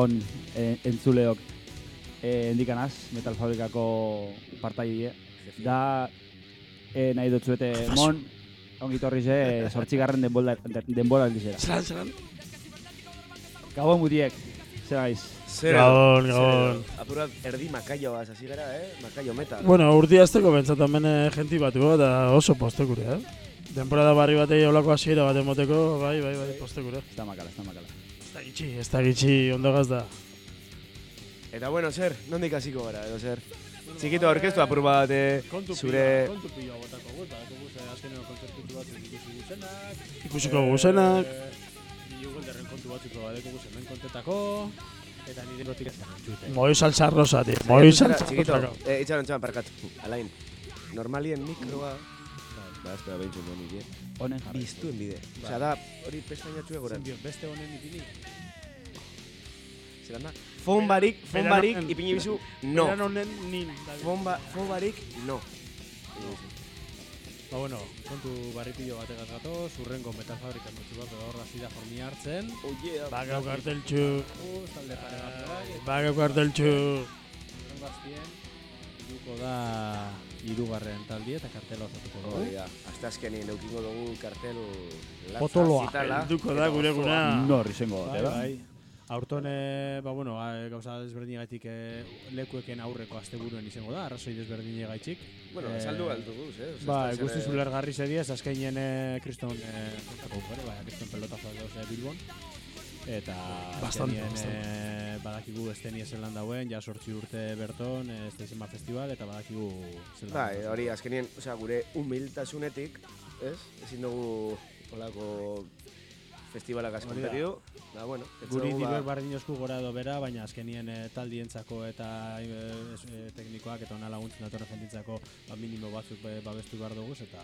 Gabon eh, entzuleok eh, endikanaz, Metal Fabrikako partaidie. Da, eh, nahi dut zuete, mon, ongi torri ze, sortxigarren denbola, denbola aldizera. Zeran, zeran. Gabon mutiek, zer gaiz? Gabon, gabon. Apurat erdi makaioaz, hasi gara, eh? Makaio metal. Bueno, urti azteko bentsat hemen eh, jenti batuko eta oso postekure, eh? Temporada barri batei olako hasiera bat emoteko, bai, bai, bai, postekure. Ez da makala, ez da makala. Da gitxi, ez da gitxi, ondo gazda. Eta bueno, zer, nondik hasiko gara, edo zer? Txikito orkestu apur bat, eh, zure... kontu pila botako gut, badako guz, bat ikusi guzenak. Ikusiko guzenak. Iugelderren kontu batzuko badeko guz hemen kontetako. Eta nire gotik ez gara Moi salsa rosa, tío. Moi salsa Txikito, rosa. eh, itxaron txaman parkatu. Alain, normalien mikroa... Ba, ez da, behintzen duen nire. Honen jarri. Biztuen bide. Osea, da, hori pestainatxue gora. Beste honen ipini. Zeran da? Fon barik, fon barik, ipini bizu, no. Eran honen nin. Fon, ba, fon barik, no. Ba, bueno, kontu barripillo bategaz gato, zurrengo metal fabrikan dutzu bat, horra zida formi hartzen. Oye, Bagau karteltxu, pare bat bai, bagau karteltxu. zurrengo azpien, iruko da irugarren taldi eta kartela osatuko dugu. Hori da, azte azkenien eukingo dugu kartel latza, Potoloa. zitala. Helduko da gure guna. Nor izango da? bai. Aurton, eh, ba, bueno, a, gauza desberdinagatik eh, lekueken aurreko asteburuen izango da, arrazoi desberdinagatik. Bueno, Eh, esaldu altu guz, eh? Ba, ez da guzti zer, zulergarri zediaz, azkenien eh, kriston, eh, kontako ere, bai, kriston pelotazo dauz eh, Bilbon. Eta Bastante, azkenien bastante. eh, badakigu estenia zelan dauen, ja sortzi urte berton, eh, ez da festival, eta badakigu zelan. Bai, hori azkenien, osea, gure humiltasunetik, ez? Ezin dugu olako festivalak asko Hori da. Da, bueno, Guri dugu, ba, diber bardin esku gora edo bera, baina azkenien eh, taldientzako eta es- eh, teknikoak eta ona laguntzen datorren ba, minimo batzuk be- babestu behar dugu eta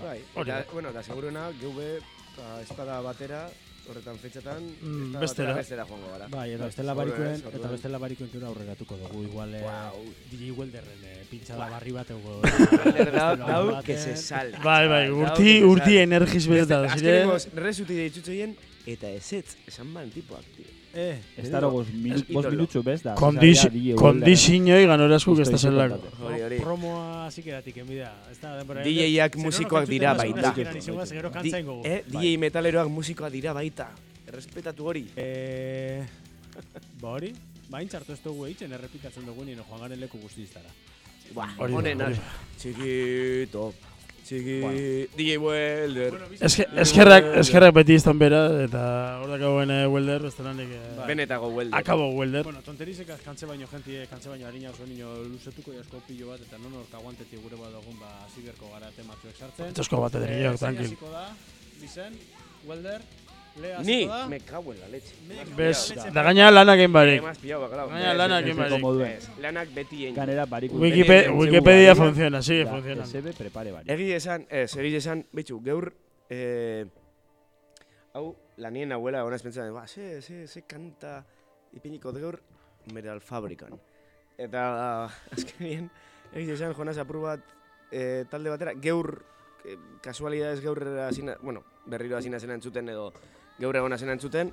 Bai, eta, bueno, da seguruena, geube, ba, espada batera, horretan fetxetan, Mm, espada bestera. joango gara. Bai, eta Bai, bestela barikuen, eta bestela barikuen kero aurreratuko dugu, igual eh, Guau. DJ Welderren eh, pintxada barri bat ego. Welder dau, que se sale. Bai, bai, Dau, urti, urti energiz beretan. Zire, Azkenengoz, resuti deitutzeien, eta ezetz, esan ban tipoak, tío. Eh, Ez daro bost minu, Ez bost idolo. minutxu, bez da? Ganorazkuk ez da Justo zelako. izukotate. Hori, hori. promoa zikeratik enbidea. DJ-ak musikoak dira baita. Eh, DJ metaleroak musikoa dira baita. Errespetatu hori. Eh, ba hori, bain txartu ez dugu eitzen errepikatzen dugu nien joan garen leku guztiztara. Honena. hori Txikito. Txiki... DJ Welder. Eske- Eskerrak, eskerrak beti izan bera, eta hor dakagoen eh, welder, beste lanik eh, Benetako Welder. akabo welder. Bueno, tonterizek kantze baino jentie, kantze baino harina oso niño luzetuko jasko pilo bat, eta non orka guantetik gure bat dugun, ba, hasi beharko gara tematzuek sartzen. Etxosko bat ederiak, Eh, tranquil. hasiko da, Bizen, Welder, Ni, me cago en la leche. Bez, da gaina lanak egin barik. Gaina lanak egin barik. Lanak beti egin. Ganera, barik Wikipedia bene- funciona, sigue funcionando. SB prepare bari. Egi esan, ez, egi esan, bitxu, geur, eh, hau, lanien abuela honaz pentsatzen, ba, ze, ze, ze kanta ipiniko de gaur Metal Fabrikan. Eta, azkenien, egi esan, jonaz apur bat eh, talde batera, geur, eh, kasualidades geur hasina, bueno, berriro hasina zen entzuten edo geur egon zen entzuten,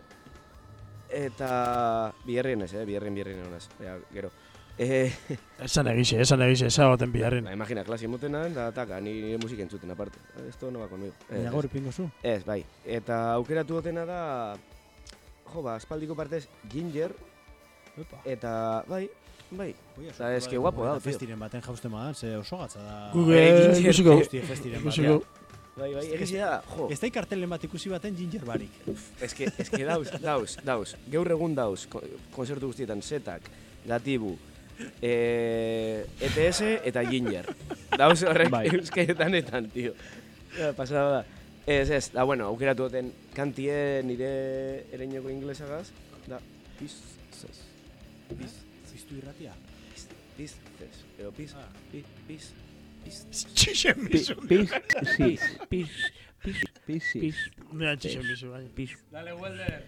eta biherrien ez, eh, biherrien biherrien honaz, ja, gero. Eh, Esan egixe, esan egixe, esa baten biharren. Ba, imagina, klase mutena, da, taka, ni nire musika entzuten, aparte. Esto no va conmigo. Baina gaur ipingo zu. ez, bai. Eta aukeratu dutena da, jo, ba, aspaldiko partez, Ginger, Epa. eta, bai, bai. Eta bat guapo da, tío. Festiren baten jausten badan, ze oso gatza da. Google Eh, Ginger, ikusiko, festiren batean. Bai, bai, egiz da, jo. Ez da ikartelen bat ikusi baten ginger barik. Eske, eske dauz, dauz, dauz. Gaur egun dauz, ko- konzertu guztietan, setak, gatibu, eh, ETS eta Ginger. Dauz horrek Bai. euskeetanetan, tio. Pasada da. Ez, ez, da, bueno, aukeratu duten kantie nire ereinoko inglesagaz, da, pieces, piz, Ziztu irratia. pieces, edo piz, Ah. pi, piz, piz. Pis, pis, pis, Dale, Walder.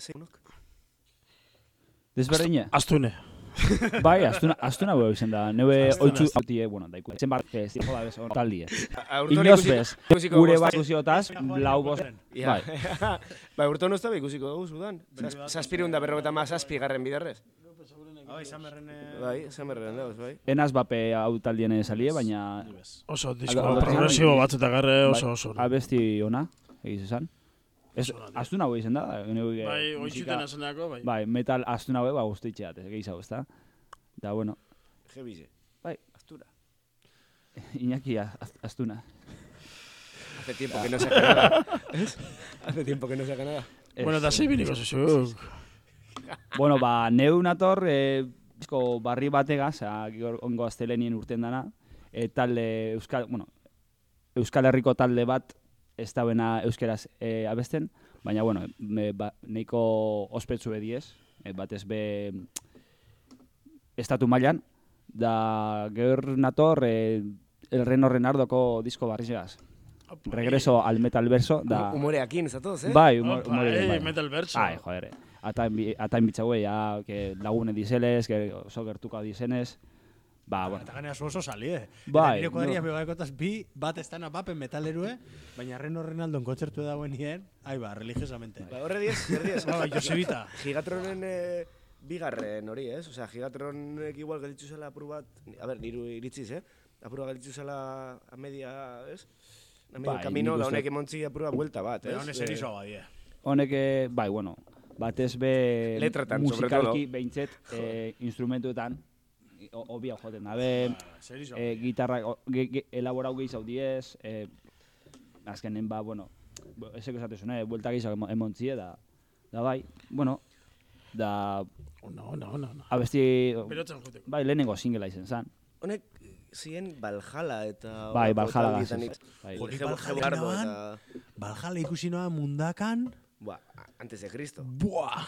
Holan, da ze, ze, unok. Desberdine? Astune. Bai, astuna, astuna beu izan da. Neue oitzu astuna. autie, bueno, da ikusten. Zen bar, ez, tipo da bez, hor taldie. Aurton Inoz bez, gure bat guztiotaz, lau bost. Bai. bai, urton ozta ikusiko dugu zudan. Zazpirun da berrogeta ma zazpi garren biderrez. Bai, Samerren Bai, zamerren dauz, bai. Enaz bape hau taldien salie, baina Oso disko progresibo batzuta garre oso bai, oso. abesti ona, egiz esan. Ez, astuna hau izan da, neue Bai, oitxuten azenako, bai. Bai, metal astuna hau, ba, guztitxeat, gehiago, ezta? Da, bueno, Gebize. Bai. Astura. Iñaki az- astuna. Hace tiempo que no saca nada. ¿Es? Hace tiempo que no saca nada. Ez, Bueno, da zei biniko zuzuk. Bueno, ba, neu nator, e, disko barri bategaz, ongo aztelenien urten dana, e, talde Euskal, bueno, Euskal Herriko talde bat ez da bena euskeraz e, abesten, baina, bueno, me, ba, neiko ospetsu ediez, e, batez be estatu mailan, da gaur nator e, el Reno Renardoko disko barrizegaz. Regreso al metal verso, da... Humoreakin, zatoz, eh? Bai, Opa, humore, eh, bai. metal bertso. Ai, joder. Ata ata bitzaue ja que lagune dizeles, que oso gertuko dizenez. Ba, bueno. Eta ganea oso salie. Bai, nire kuadria no. bebaekotaz bi, bat estana bapen metalerue, baina Reno Renaldon kontzertu dagoen nien, ai ba, religiosamente. Ba, horre diez, horre diez. Ba, Josebita. Gigatronen eh, bigarren hori, ez? Osea, Gigatronek igual gelitzu zela apur bat, a ber, niru iritziz, eh? Apur bat gelitzu zela a media, ez? A medio Bai, camino, da honek emontzi apur bat buelta bat, ez? Eta hones Eh, erizoa badie. Honek eh, bai, bueno, batez be Letratan, sobre musikalki todo. behintzet eh, instrumentuetan o- hobia joaten dabe, Serizo. eh, gitarra ge, ge, elaborau gehiago diez, eh, azkenen ba, bueno, bo- eseko esatezune, buelta gehiago emo- emontzie, da, da bai, bueno, da Ona, ona, ona, ona. abesti, bai, lehenengo singela izen zan. Honek zien Valhalla eta... Bai, Valhalla hitz- bai. Jebo- Valhalla ikusi noa mundakan, Buah, antes de Cristo. buah,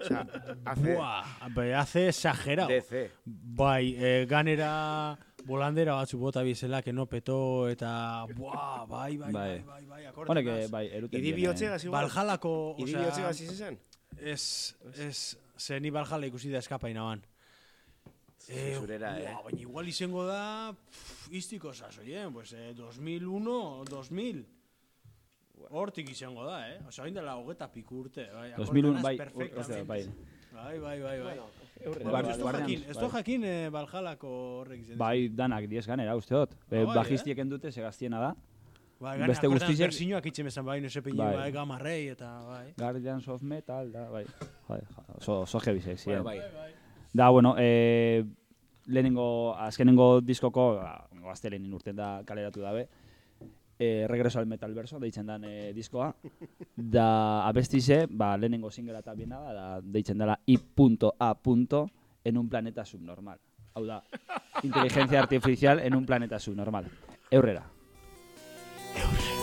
O sea, hace buah, be, hace exagerado. DC. Bai, e, ganera bolandera batzu bota bizela, que no peto, eta buah, bai, bai, bai, Bai. bai, bai, akorde Honek, bai, eruten Idi diene. bihotze gazi igual. Valhallako, Idi osea, bihotze gazi zen? Ez, ez, ze ni Valhalla ikusi da eskapaina ban. Eh, Zurera, eh. Baina igual izango da, pff, iztiko sasoien, pues, eh, 2001, 2000. Hortik izango da, eh? Osa, hain dela hogeta piku urte, bai. 2001, akordanaz bai, bai. Bai, bai, bai, bai. Guardian- Bueno, ez du Guardian, jakin, ez du bai. jakin eh, horrek izan. Bai, danak diez ganera, uste dut. Ah, bai, bajistieken dute, segaztiena da. Bai, gana, beste akordan guztiek- bersiñoak itxe bezan, bai, no sepe Bai. bai, gamarrei, eta, bai. Guardians of Metal, da, bai. Joder, oso, oso heavy sex, Bueno, bueno, bai. Da, bueno, eh, lehenengo, azkenengo diskoko, ba, gaztelenin urten da kaleratu dabe, eh, Regreso al Metal Verso, deitzen dan eh, diskoa. Da, abestize, ba, lehenengo singela eta biena da, deitzen dela I.A. en un planeta subnormal. Hau da, inteligencia artificial en un planeta subnormal. Eurrera. Es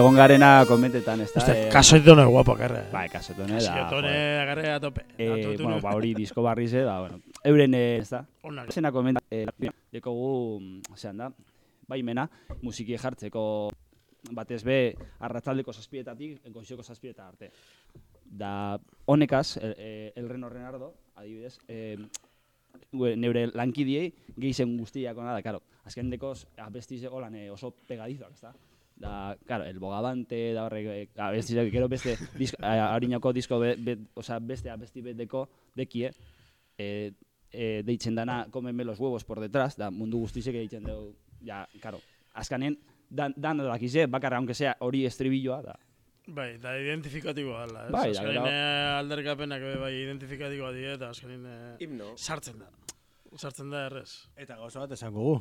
egon garena komentetan, ez da. Este, eh, guapo, karre. Bai, kasetone da. Kasoitone, joder. agarre a tope. Eh, bueno, ba, hori disko barri ze, da, bueno. Euren, eh, ez da. Onak. Zena komenta, eh, dekogu, mm, zean da, baimena, musiki jartzeko batez be, arratzaldeko zazpietatik, goizeko zazpieta arte. Da, honekaz, el, eh, elren horren ardo, adibidez, eh, neure lankidiei gehizen guztiak ona da, karo, azken dekoz abestiz holan eh, oso pegadizoak, ez da? Da, claro, el bogavante, da horrek, eh, abestizak, gero beste, disk, harinoko disko, be, be, osea, beste abesti beteko, dekie, eh, eh, deitzen dana comenme los huevos por detrás, da mundu guztizek deitzen dugu, ja, karo, azkanen, dan, dan dakize, bakarra, aunque sea hori estribilloa, da, Bai, da identifikatiboa dela, ez? Bai, da, azkenin gero- eh, alderkapenak be bai identifikatiboa die eta azkenin eh, sartzen da. Sartzen da errez. Eta gauza bat esango gu.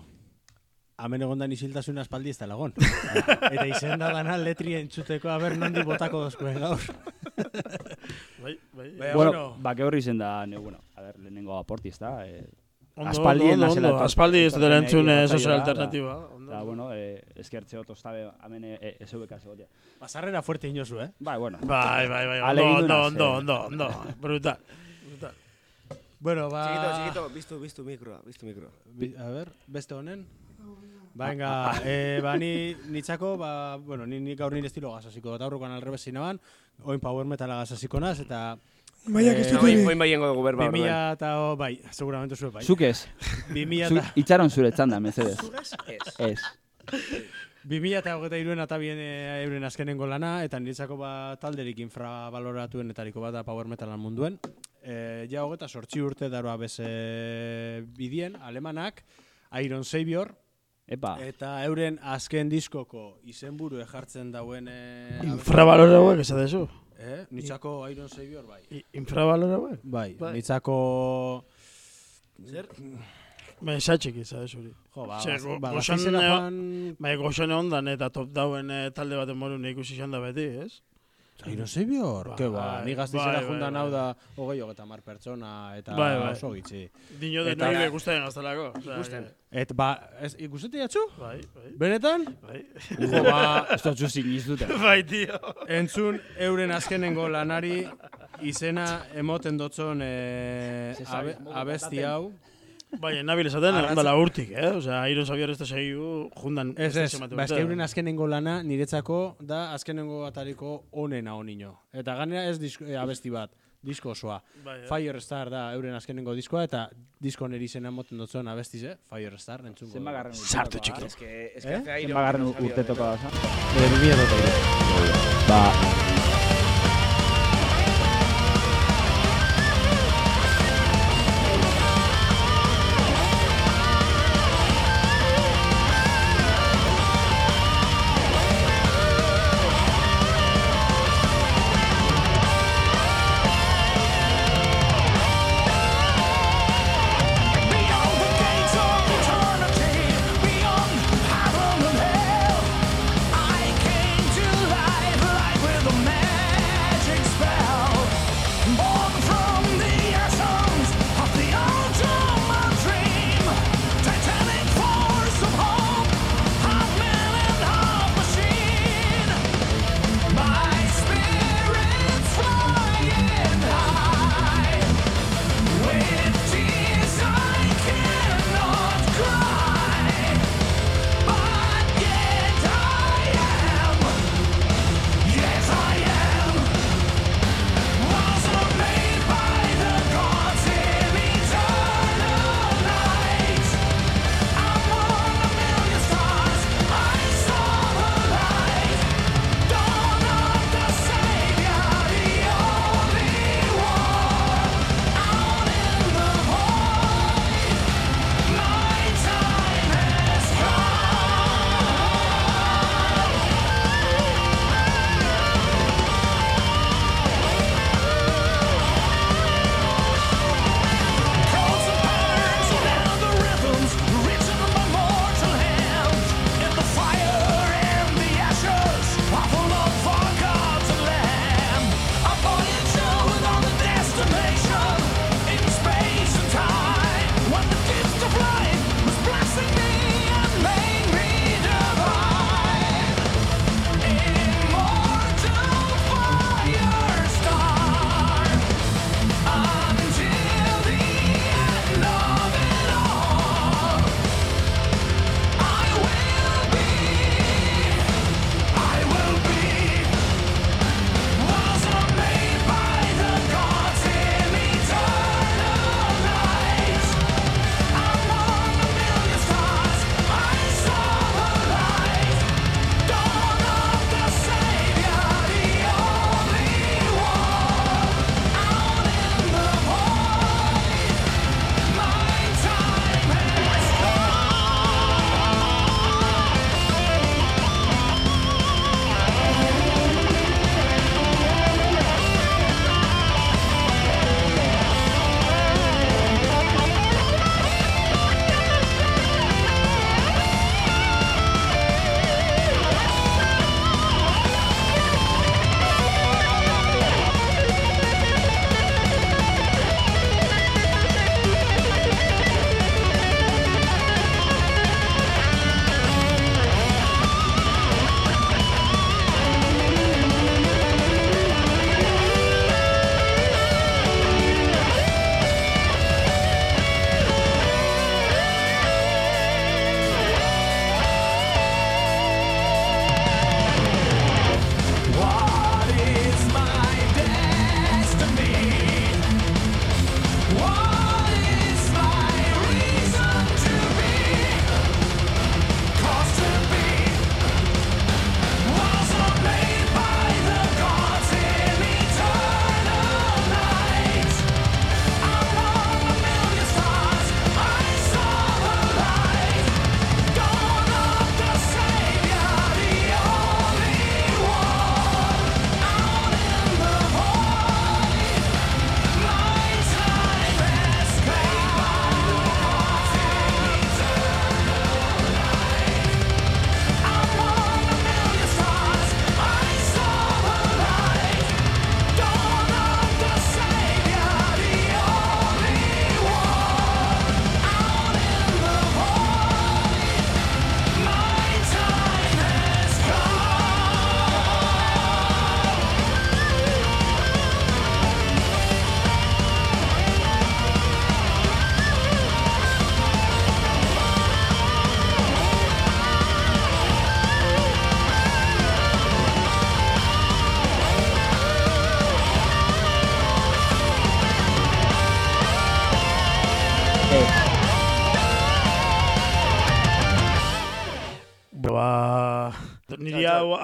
Hemen egondan isiltasuna aspaldi ez da lagon. Eta izen da dana letri entzuteko aber nondi botako dozkuen gaur. Bai, bai. Eh, bueno, bueno. ba, gaur izen da, ne, bueno, a ver, lehenengo aporti, ez da, eh, Ondo, aspaldien ondo, ondo, etor- Aspaldi ez dela entzune egin oso da, alternatiba. Ondo. da, bueno, eh, eskertze otostabe, hemen eh, ez eubeka zegotia. Basarrera fuerte inozu, eh? Bai, bueno, Bai, bai, bai, ondo, ondo, ondo, eh. ondo, ondo, brutal. brutal. Bueno, ba... Txikito, txikito, biztu, biztu mikroa, biztu mikroa. Bi- A ber, beste honen? Venga, eh, ba, ni nitzako, ba, bueno, ni, ni gaur nire estilo gazasiko, eta aurrukan alrebes zinaban, oin power metala gazasiko naz, eta... Baiak ez Eh, dut Oin, baiengo dugu berba 2000 orduan. eta, oh, bai, seguramente zure bai. zuk ez, 2000 zu, eta... itxaron zure txanda, mesedez. Ez. Ez. 2000 eta hogeita iruen eta bien e, euren azkenengo lana, eta niretzako ba, talderik infrabaloratuenetariko bat da power metalan munduen. E, ja hogeita sortzi urte daroa beze bidien, alemanak, Iron Savior, Epa, eta euren azken diskoko izenburu jartzen dauen... E, Infrabalor hauek, ez dezu? Eh? Nitzako Iron Savior, bai. I- Infrabalor hauek? Bai, Bai. nitzako... Zer? Bai, esatxik ez da zuri. Jo, ba, Ze, gaz- go- ba, eh, joan... Bai, goxone ondan eta top dauen eh, talde baten moru ikusi izan da beti, ez? Iron Savior? Bai, Ke ba, ni gaztizera bai, jundan bai, hau bai. da hogei hogeta mar pertsona eta Bai, bai. oso gitxi. Dino de nire ikusten gaztelako. Ikusten. que- Et ba, ez, ikusete jatzu? Bai, bai, Benetan? bai. Jo, ba, ez zuzin iztute. bai, tio. entzun euren azkenengo lanari izena emoten dotzon e, abesti hau. Bai, nabil esaten, ondala urtik, eh? Osea, Iron Xavier ez da segiu, jundan... Ez ez, ba, eske euren azkenengo lana niretzako da azkenengo atariko onena onino. Eta ganera ez disko, e, abesti bat, disko osoa. Bai, eh? Fire Star da euren azkenengo diskoa eta disko neri izena emoten dotzon abestiz, eh? Fire Star, entzungo. Zenba garren Sartu txiki. Ez que, ez Eh? que hace aire. Zenba garren urtetoko da, oza? Eh, 2023. Ba,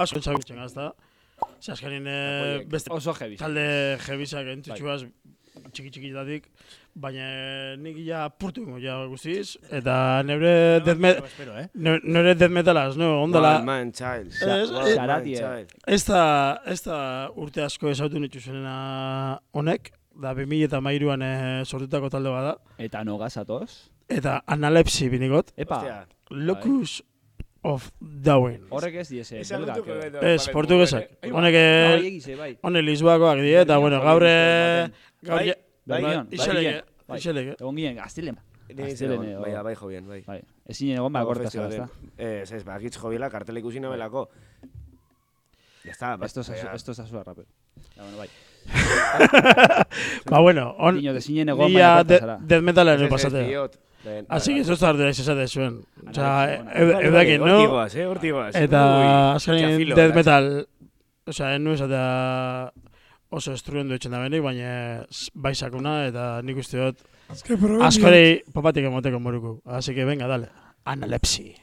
asko entzagutzen gazta. Ze azkenin eh, beste Oso heavy. talde jebizak entzutxuaz txiki txikitatik, baina nik ja purtu ingo ja guztiz, eta nebre death metal, Espero, eh? nebre death metalaz, no, ondala, Wild Man Child. Ez, Wild ez- da, ez da urte asko ezautu nituzenena honek, da 2000 eta mairuan eh, sortutako talde bada, Eta noga zatoz. eta analepsi binigot, Epa. Locus of Darwin. horrek ez diese. Belgak, eh. eh, Ez, vale, portugesak. vale. Honek, Bai, eh, egize, bai. honek Lisboakoak die, eta bueno, gaur eh, gaur Bai, bai, bai, bai, bai, iseleke, bai. iseleke. Egon ginen gaztilen. Bai, bai, jo bien, bai. Bai, ezin egon ba korta festivalem. ezta? Ez, ez, bakitz jo biela, kartela ikusi nabelako. Ya está, Esto es esto es azua rapero. Ja, bueno, bai. Ba, bueno, on, Niño, ezin egon Nia baina de, korta death metala Ez, ere ez. Ben, Así que eso está de esate zuen. Osea, Analepsi, bueno. eu- bai, eudakin, bai, no? Hortigoaz, eh, hortigoaz. Eta txafilo, death metal, osea, enu esatea oso estruendu etxen da benik, baina bai sakuna eta nik uste dut que askorei papatik emoteko moruku. Así que venga, dale. Analepsi.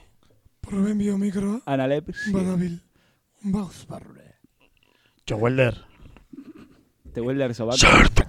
proben bio mikroa, Analep. badabil. Bauz barrure. Joe Welder. Te huele a sobaco. Sartu.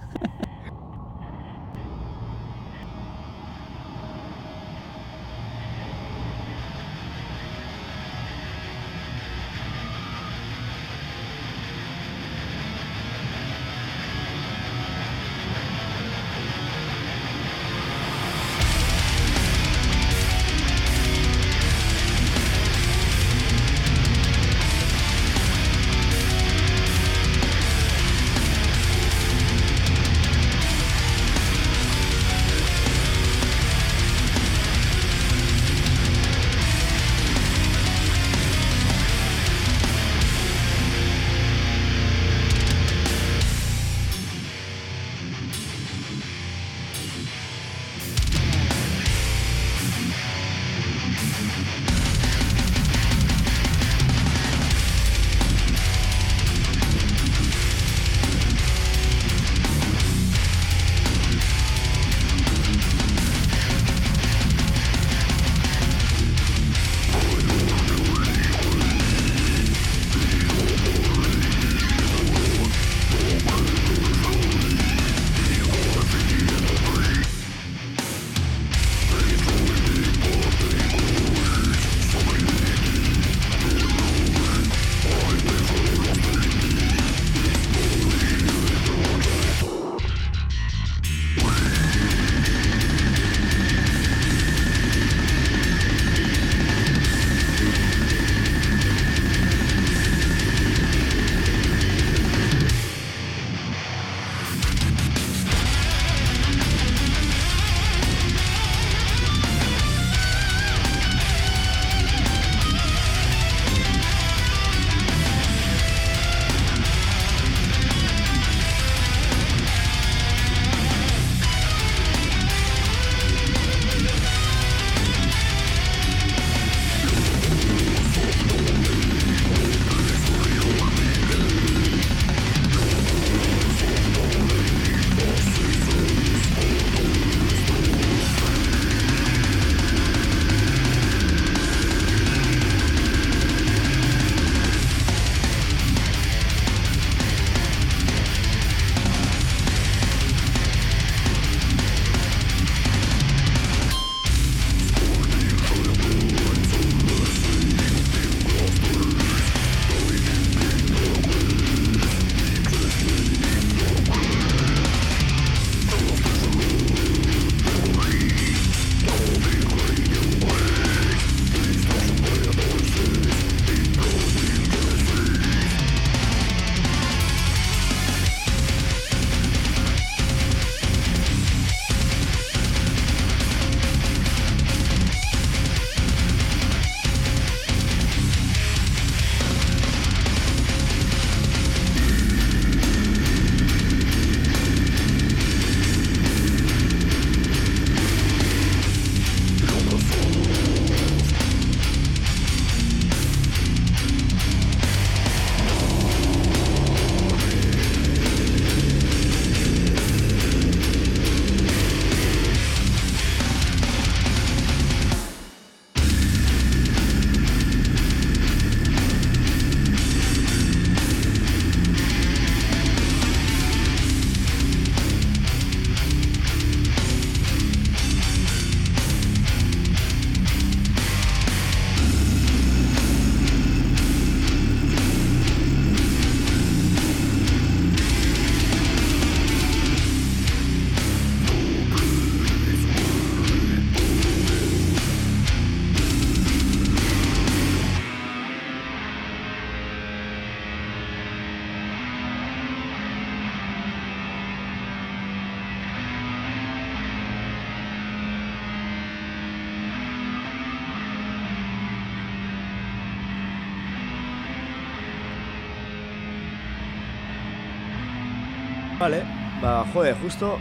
Ba, jode, justo,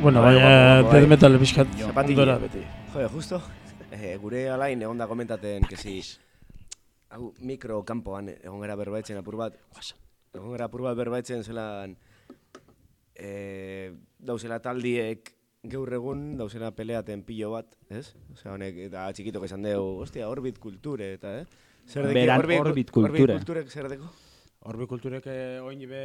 Bueno, Bai, baina guapo, guapo, bai. death metal pixkat Zapatilla. ondora beti. jode, justo, eh, gure alain egon da komentaten, kesi, hau, mikro kanpoan egon gara berbaitzen apur bat, egon gara apur bat berbaitzen zelan, eh, dauzela taldiek gaur egun dauzela peleaten pilo bat, ez? Osea, honek, eta txikitok esan dugu, ostia, orbit kulture, eta, eh? Zer deki, Beran orbit, orbit Orbit kulture. kulturek zer deko? Horbi kulturek eh, oin be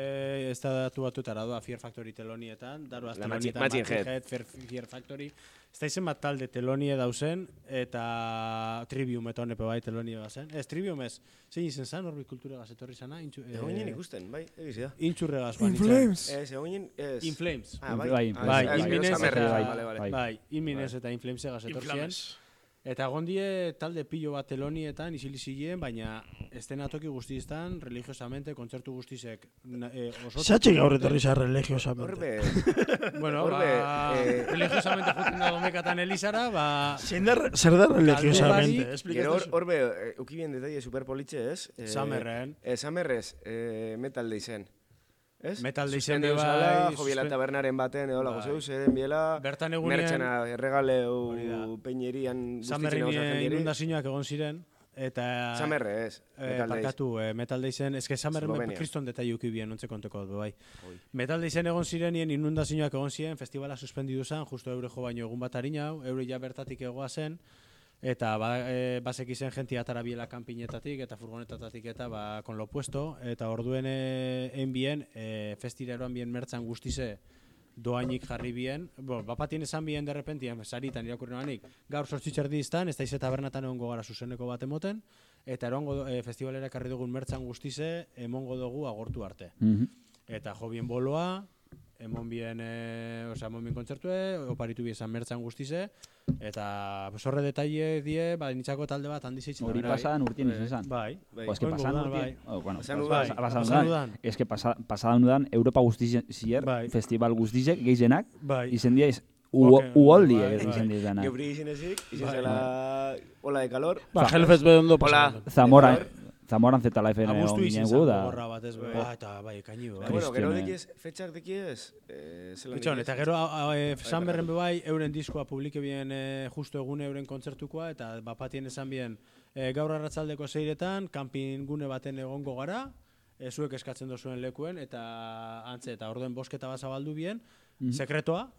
ez da datu batutara doa Fear Factory telonietan, daru La telonietan, Machine- Machine Machine Head. Fear, Fear Factory. Ez da izen bat talde telonie dauzen, eta Trivium eta honepe bai telonie bazen. Ez, Trivium ez, zein izen zan, horbi kulturegaz etorri zana, intxu, eh, Egon nien ikusten, bai, egiz da. intxurregaz In banitzen. Flames. Ez, egon nien, ez. In Flames. Ah, bai, Bai, Ah, bai, ez, ez, Inminez gero Summer, eta- bai, bale, bale. bai. Bai, Inminez eta Inflamesegaz etortzien. Eta gondie talde pilo bat telonietan isili ziren, baina estenatoki guztiztan, religiosamente, kontzertu guztizek na- eh, oso... Zatxik gaur etorri za religiosamente. Horbe, Bueno, Horbe, ba, eh, religiosamente juten da domekatan Elizara, ba... Zein da, zer da religiosamente? Gero horbe, eh, ukibien detalle superpolitxe, ez? Eh, Summerren. Eh, Summerrez, eh, metal izen. Ez? Metal deizen be zala, bai, Jobiela suspen- tabernaren baten, edo lago Bai. zeus, eden biela, Bertan egunean, da. erregaleu peñerian guztitzen Samerrin hau jendieri. inundazioak egon ziren, eta... Samerre, ez. Eh, parkatu, eh, Metal Daysen, eske Samerren Eslovenia. kriston detailu ukibien, ontze konteko dut, bai. Metal Daysen egon zirenien inundazioak egon ziren, festivala suspendidu zen, justo eure jo baino egun bat harina hau, eure ja bertatik egoa zen, eta ba, e, basek izen jenti atara biela kanpinetatik eta furgonetatatik eta ba, kon lo puesto, eta orduen e, enbien, e, festira eroan bien mertzan guztize, doainik jarri bien, bo, bapatien esan bien derrepentien, saritan irakurri noanik, gaur sortzitzer diztan, ez da ize tabernatan egongo gara zuzeneko bat emoten, eta erongo e, festivalera ekarri dugun mertzan guztize, emongo dugu agortu arte. Mhm. Eta jo bien boloa, emon bien, e, osea, emon bien kontzertue, oparitu bien esan mertzan guztize, eta pues, horre detaile die, ba, nitzako talde bat handi zeitzen. Hori da, bai. pasadan urtien izan zen. Bai. Bai. Pues que pasadan urtien. Oh, bueno, Pasadan pas- pasadan udan. Es que pasa, pasadan udan Europa guztiz zier, Bai. festival guztizek gehienak, Bai. izen Uoken, uoldi bai, egiten bai. izan dira Geuri izen ezik, izen Bai. zela ola de calor. Ba, Hellfest be ondo Hola. pasatzen. Zamora. Zamoran zeta laifen egon Abustu ginen gu, zen da... gogorra bat ez, bai. Ah, eta bai, kainibo, Eta, bai. bueno, gero Kristione. dekiez, fetxak dekiez, eh, zelan dekiez? eta gero hau, e, Sanberren barkatu. bebai euren diskoa publike bien e, justo egun euren kontzertukoa eta bapatien esan bien e, gaur arratzaldeko zeiretan kanpin gune baten egongo gara e, zuek eskatzen dozuen lekuen eta antze eta orduen bosketa bat zabaldu bien sekretoa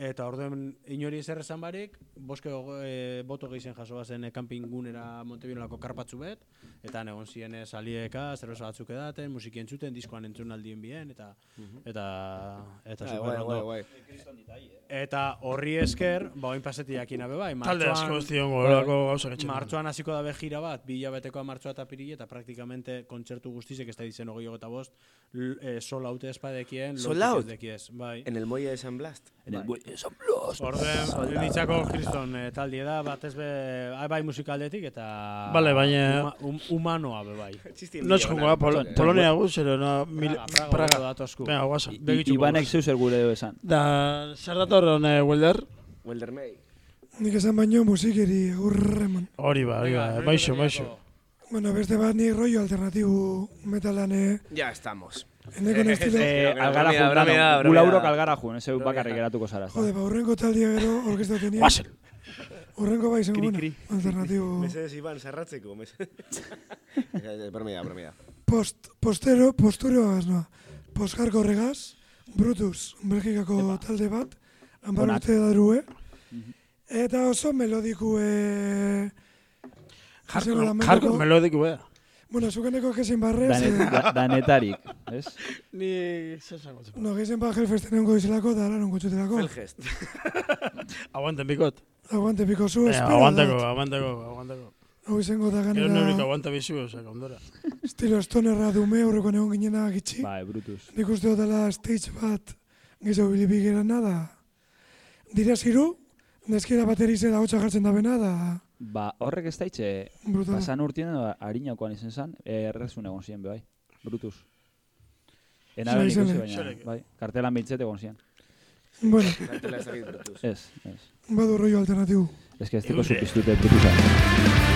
eta orduen inori ezer esan barik boske e, boto gehizen jaso bazen e, kanpin gunera Montebionolako karpatzu bet eta egon ziren e, salieka zerbeza batzuk edaten musiki entzuten diskoan entzun aldien bien eta eta eta super guai, ondo. guai, guai. Eta horri esker, ba oin pasetik jakina be bai, Talde asko martxoan, ez gorako hasiko da gira bat, bi hilabetekoa martxoa eta pirili, eta praktikamente kontzertu guztizek ez da dizen hogei eta bost, l- eh, sol haute espadekien, ez dekiez, bai. En el muelle de San Blast. En el buey de San Blas. Orden, nitzako kriston eh, taldie da, batez be, ah, bai musikaldetik, eta... Bale, baina- Uma, um, humanoa be bai. Txisti Noz jongoa, Pol Polonia guz, ero no, mil, Praga, Praga, Praga. Praga. datosku. Venga, guasa. Ibanek goaz. zeu zer gure esan. Da, zer dator hone, Welder? Welder May. Nik esan baino musikeri urreman. Hori ba, hori ba, baixo, baixo. Bueno, beste bat ni rollo alternatibu metalane. Ya estamos. Eneko estilo. Eh, Bromea, algara jun, bromea, dano. bromea. Gu laurok algara jun, ez bakarrik geratuko zara. Jode, ba, urrenko taldia gero orkesta tenia. Guazen. Urrenko bai zengo buena. kri. Alternatibu. Mesedes Iban, sarratzeko. mesedes. Bromea, bromea. Post, postero, posturo ez noa. Postkarko regaz, Brutus, Belgikako talde bat, Onak. urte darue. Eta oso melodiku, e... Jarko, jarko melodik bea. Bueno, zukeneko kesin barrez, Danet, eh, da, danetarik, ez? Ni, zer zango zen. no, gehizen ba Hellfesten egongo izelako, da lanon kutxutelako. Felgest. Aguanten bikot. Aguante piko zu, Eh, espero Aguanteko, aguanteko, aguanteko. Hau izango da Gero neurik ganera, aguanta bizu, osea, ondora. estilo stonerra dume, horreko egon ginena gitxi. Bai, Brutus. Nik uste dut dela stage bat, gizau bilipik da. Dira ziru, neskera baterize da hotxa jartzen da bena, da Ba, horrek ez daitxe, pasan urtien harinakoan izan zen, errezun egon ziren, bai. Brutus. Ena ben ikusi baina, bai. Kartelan bintzet egon ziren. Bueno, Kartela ez dakit brutuz. Ez, ez. badu rollo alternatibu. Ez que ez tiko Eure. supistute Brutusa.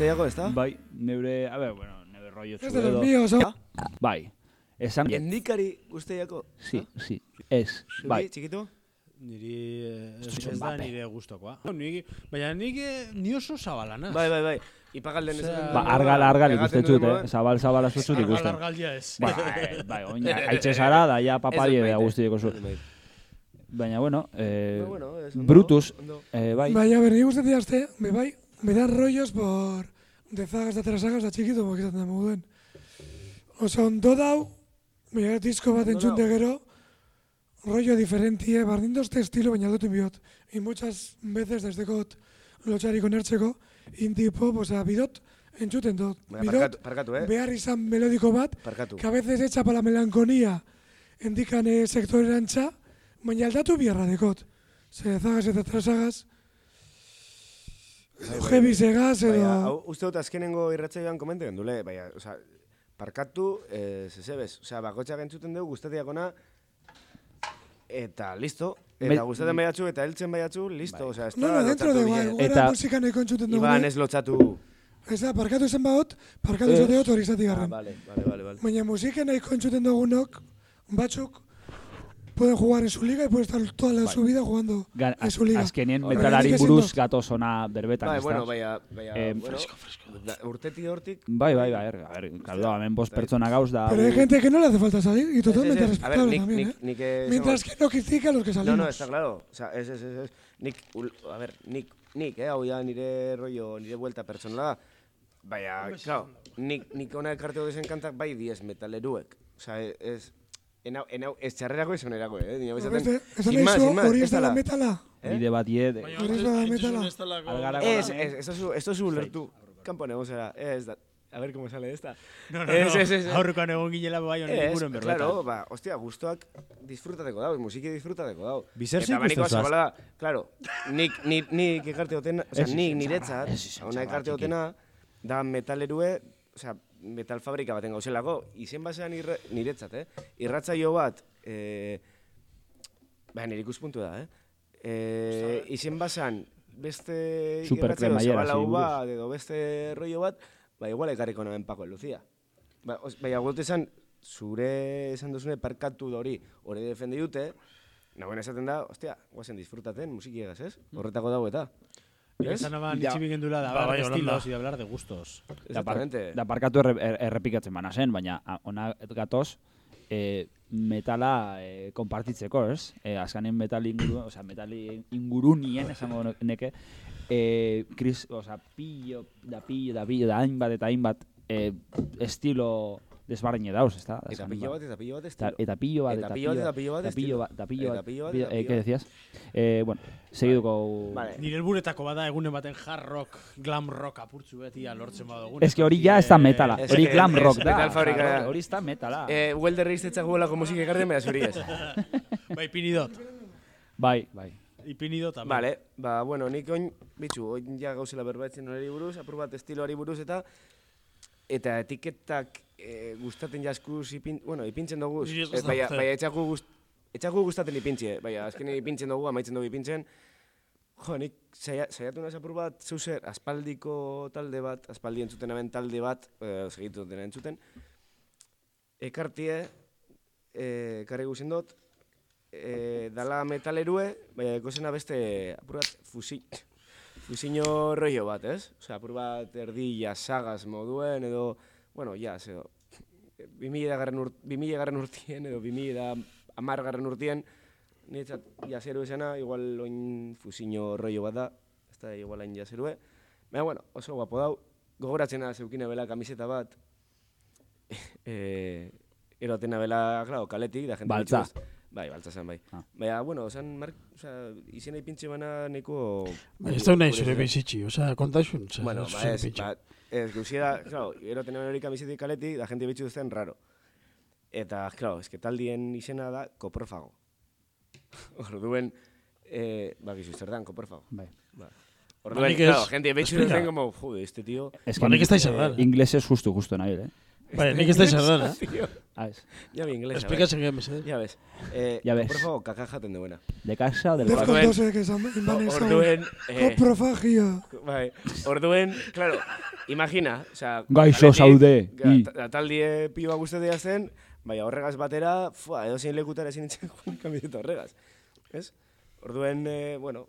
Guztiago, ez da? Bai, neure, a ber, bueno, neure rollo Ez txuedo. los míos, hau. Bai, esan... Endikari guztiago. Sí, sí, ez, bai. Zuri, txikito? Niri eh, ez, ez da nire gustokoa. Nik, baina nik eh, ni oso zabalana. Bai, bai, bai. Ipagalden ez Ba, argal, argal Pegatzen ikusten zut, duen eh? Zabal, zabala zut Argal, ikusten. argal ja ez. Bai, bai, oina, haitxe zara, da ja papari Ez da maite. guztieko zut. Ez. Baina, bueno, eh, Ba, bueno, ez, Brutus, eh, bai, Baina, ber, nik uste diazte, me bai, me dan rollos por de zagas da trasagas da txikito, mok izaten da moduen. Osa, ondo dau, baina disko bat entzunte gero, rollo diferentie, bardin dozte estilo, baina aldatu biot. Y muchas veces desde kot lotxarik onertzeko, indie pop, osea, bidot, entzuten dut. Bidot, parkatu, parkatu, eh? behar izan melodiko bat, Parkatu. que a veces echa pa la melancolía indikan eh, sektorerantza, baina aldatu biharra dekot. Ze zagas eta trasagas, edo heavy segaz, Baina, edo... uste dut azkenengo irratzaioan komente gendule, baina, oza, parkatu, eh, zezebez, oza, bakotxak entzuten dugu, guztatiakona, eta listo, eta gustatzen baiatzu, eta heltzen baiatzu, listo, Bai. oza, ez No, da no, dentro de gara Eta- musika nahiko entzuten dugu. Iban ez lotzatu. Ez da, parkatu zen baot, parkatu Ez. izate dut hori izati Ah, garren. vale, vale, vale, vale. Baina musika nahiko entzuten dugunok, batzuk, pueden jugar en su liga y pueden estar toda la, su vida jugando Ga- en su liga. azkenien metalari buruz gatoz ona berbetan, Bai, bueno, baina, baina, Eh, bueno, da, urteti hortik... Bai, bai, bai, a ver, a ver, claro, hemen bost pertsona gauz da... Pero hay gente que no le hace falta salir y totalmente Ez, ez, ez. A ver, respetable nik, también, nik, ¿eh? nik, eh, Mientras que no critica a los que No, salimos. no, está claro. O sea, ez, ez, ez, ez. Nik, ul, a ver, nik, nik, eh, hau ya nire rollo, nire vuelta personala da. Baina, claro, nik, nik ona elkarteo dezen kantak bai diez metaleruek. O sea, ez, enau, enau, ez txarrerako ez onerako, eh? Beste, bezaten, sin más, sin más, hori ez dela. metala. Eh? Bide bat ie, de- Hori ez da metala. Ez, ez, ez tozu, ez tozu ulertu. Kampo negozera, ez da. A ver cómo sale esta. No, no, Ez, no. ez, ez. Aurrekoan egon ginela bai honen inguruan berbetan. claro, ba, ostia, gustoak disfrutateko dau, musiki disfrutateko dau. Bizer baniko ikusten zabala claro, nik, nik, nik ekarte dutena, oza, Ez, nik niretzat, ona ekarte dutena, da metalerue, oza, metal fabrika baten gauzelako, izen basean irre, niretzat, eh? Irratzaio bat, eh, ba, nire ikuspuntu da, eh? eh izen basean, beste Super irratzaio bat, edo beste rollo bat, ba, igual ekarriko noen Paco de Lucía. Ba, os, baina gote esan, zure esan duzune parkatu da hori, hori defende dute, nagoen esaten da, ostia, guazen disfrutaten musikiegaz, ez? Horretako dago eta. Ez? Esan aban Ja. itxibi gendula da Ba, bai, estilos y hablar de gustos. Exactamente. da parkatu erre, er, errepikatzen bana zen, baina a- ona gatoz e, metala e, konpartitzeko, ez? E, azkanen metal inguru, osea, metali ingurunien, esango neke, e, kris, osea, pillo, da pillo, da pillo, da hainbat eta hainbat e, estilo desbardine dauz, ez da? Eta pillo bat, eta pillo bat ez Eta, eta pillo bat, Eta pillo bat, eta pillo bat eta pillo estilo. bat, eta pillo Eta bat, pillo bat, pillo- eta eh, pillo ¿qué bat. decías? Eh, bueno, segiduko... Vale. Nire helburetako bada egunen baten hard rock, glam rock apurtzu beti lortzen badugun. Es que hori ja ez da metala, Ez hori glam ez rock da. metal fabrika. Hori ez da metala. Eh, Welder reiztetzak guelako musika ekartzen, beha zuri ez. Bai, ipini dot. Bai, bai. Ipini dot, amen. Vale, ba, bueno, nik oin, bitxu, oin ja gauzela berbatzen hori buruz, apur bat estiloari buruz eta eta etiketak e, gustaten jaskuz ipin, bueno, ipintzen dugu, eh, baina, baina etxaku, gust, etxaku gustaten ipintxe, baina azkenean ipintzen dugu, amaitzen dugu ipintzen, jo, nik saia, saiatu naiz apur bat, zeuzer, aspaldiko talde bat, aspaldi entzuten hemen talde bat, e, segitu duten entzuten, ekartie, e, ekarri guzien dut, e, dala metalerue, baina ekosena beste apur bat fusi, fusiño rollo bat, ez? Osea, apur bat erdi jasagaz moduen, edo, bueno, jas, edo, 2000 garren, urt, 2000 garren urtien, edo 2000 amar garren urtien, niretzat jazeru esena, igual oin fusiño rollo bat da, ez da igual hain jazerue. Baina, bueno, oso guapo dau, gogoratzena zeukine bela kamiseta bat, eh, erotena bela, claro, kaletik, da jente Baltza. bitxuz. Bai, baltza zen, bai. Ah. Baina, bueno, osan, mark, oza, izena ipintxe bana neko... Baina ez da nahi zure bizitxi, osea, kontaxun. osea, Bueno, ez ba zure ez, pintxo. ba, ez, gauziera, claro, eroten hori kamisetik kaletik, da jente bitxu duzten raro. Eta, claro, eske taldien izena da koprofago. Orduen, eh, ba, gizu, zer dan, koprofago. Bai. Ba. Orduen, nik ez- claro, gente bitxu duzten como, joder, este tío... Es Ba, nik ez da izan da. Inglesez justu, justu nahi, eh? Bai, nik ez da izan da, eh? Tío. Ah, ez. Ja bi inglesa. Esplikatzen gen, bezala. Ja ves. Eh, Ya ves. Por favor, kaka jaten duena. De casa o del Defcon Orduen- 12 que esan. Orduen, eh, Coprofagia. bai, orduen, claro, imagina, o sea, Gaixo atletik, zaude, ga- i. ta- Taldie piba guztetia zen, bai, horregaz batera, fua, edo zein lekutara ezin nintzen joan kamiseta horregaz. Ez? Orduen, eh, bueno,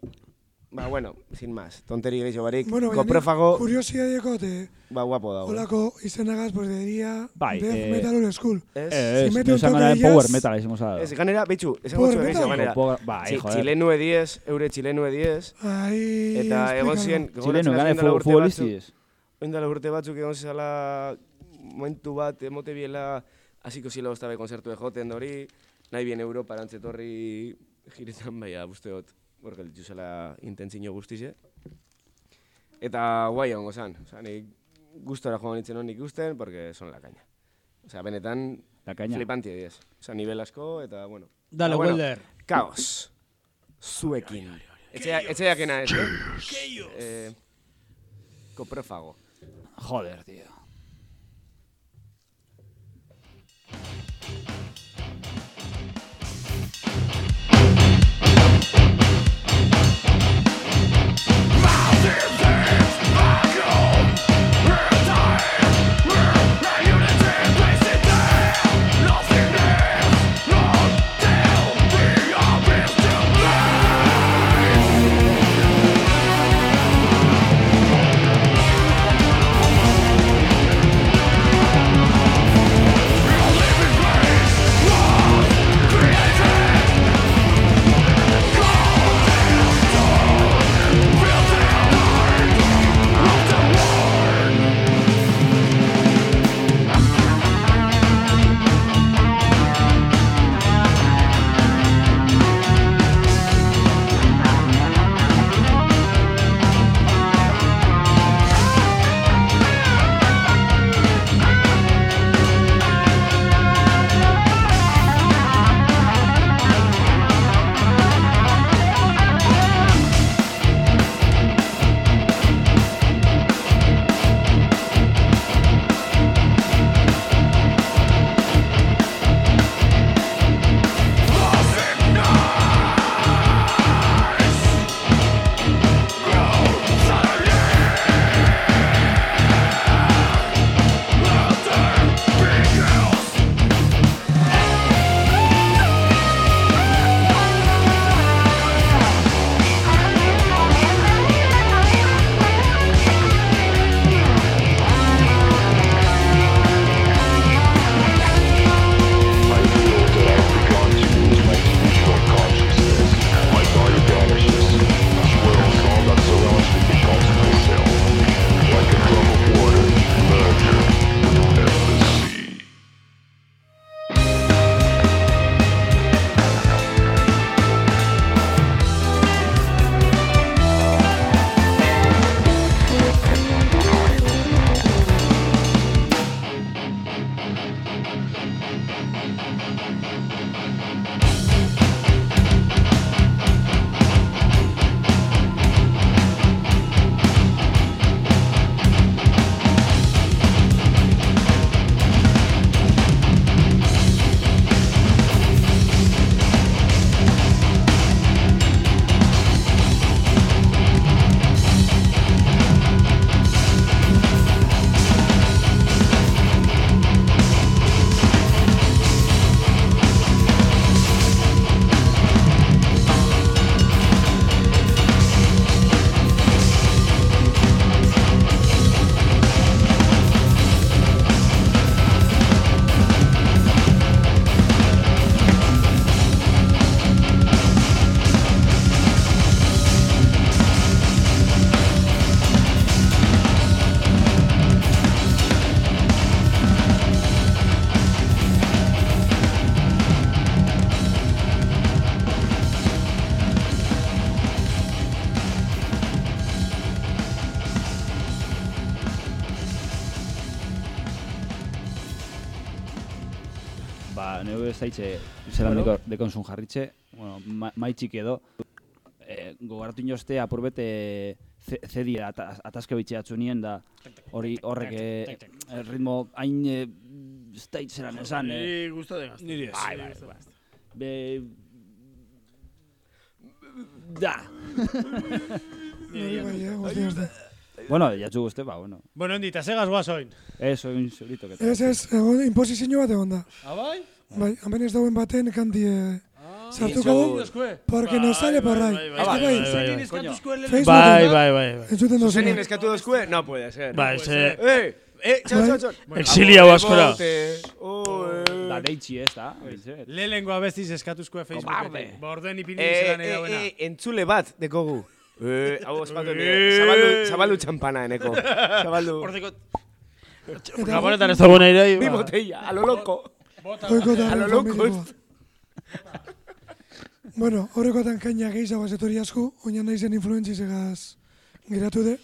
ba, bueno, sin más, tonteri gehiago barik, Bueno, koprofago, kuriosia diekot, eh, ba, guapo dago. holako izenagaz, pues, dedia Bai, Death eh, Metal Old School. Ez? Eh, Si ez, esan gara de power metal, izango zara. Ez, ganera, betxu, esango Power zuen metal? ganera. Power- Bai, Txi- joder. Txilenue 10, eure txilenue 10, Ahí, eta egon ziren, Chileno, gane urte futbolisti batzuk- ez. Oin dela urte batzuk egon zela momentu bat emote biela hasiko zila oztabe konzertu joten da hori, nahi bien Europa erantzetorri jiretan baina uste dut hor gelditu zela intentzio guztize. Eta guai hongo zan, oza, nik gustora joan nintzen hon ikusten, porque son la caña. Osea, benetan La caña. flipanti diez. Osea, nivel asko, eta bueno. Dale, Ah, bueno, Welder. Kaos. Zuekin. Etxea, etxeakena ez, eh? eh? Koprofago. Joder, tío. live. Dekon zun jarritxe, bueno, ma, maitxik edo, e, gogoratu inozte apurbete ze- zedi ata- ataske bitxeatzu nien da hori horrek eh, eh, ritmo hain eh, ez da itzeran esan. eh, Ni gustatzen gazte. Niri ez. Bai, bai, bai. Be... Da. Niri bai, eh, guzti. Bueno, jatzu guzti, ba, bueno. Bueno, endi, eta segaz guaz oin. Ez, oin solito. que tal. Ez, ez, egon, imposizio bat egon da. Abai? Bai, hemen ez dauen baten kanti eh, sartuko Itxu- du, porque nos sale por ahí. bai, Ez bai, que bai, bai, bai, bai. Facebooken, Bai, bai, bai, entzuten Zuzenin dozuna. eskatu dozkue? No puede ser. Bai, ze Eh, eh, txon, txon, txon. exilia askora. Bote. Oh, Da eh. deitxi ez da. bintzet. Lehenengo abestiz eskatuzko Facebooketik. Kobarde. Ba, orden ipini Eh, izan eh, dauena. eh, entzule bat dekogu. Eh, hau ospatu nire. Zabaldu, txampana eneko. Zabaldu. Eta Gabonetan ez dago nahi bai. Bi botella, a lo loco. Goiko A darren lo loco. familikoa. Bueno, horrekotan kaina gehiago etorri asko, oinan naizen influentzizegaz geratu de.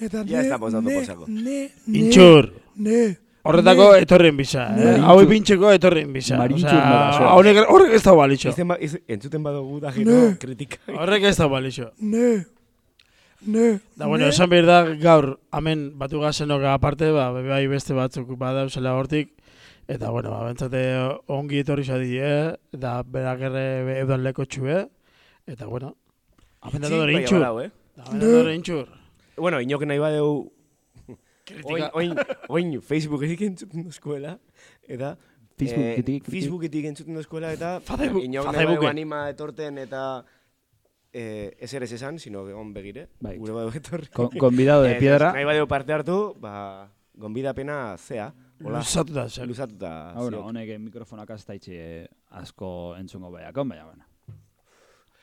Eta Ya ne, ne, ne, ne, Intxur. ne, Horretako etorrien bisa, eh? Hau ipintxeko etorrien bisa. Marintxur Osea, modazoa. Horrek ez da balitxo. Ba, entzuten badugu da gero kritika. Horrek ez da balitxo. ne, ne, Da, bueno, esan behar da gaur, hemen batu gazenok aparte, ba, bai beste batzuk badauzela hortik, eta, bueno, ba, bentsate ongi etorri eh? Eta berak ere eudan leko txue, eta, bueno, dator bai, intxur. abalau, eh? Dator intxur. Bueno, inok nahi badeu oin, oin, oin Facebooketik entzuten dozkuela, eta Facebooketik, eh, Facebooketik entzuten dozkuela, eta Facebook- inok nahi badeu anima etorten, eta eh, ez esan, sino egon begire, Bai. gure badeu etorri. Con- Convidado de Eh, piedra. Nahi badeu parte hartu, ba, gonbidapena zea, hola, Luzatuta, zer. luzatuta. Ah, bueno, ziok. honek mikrofonak ez daitxe asko entzungo baiakon, baina, bueno.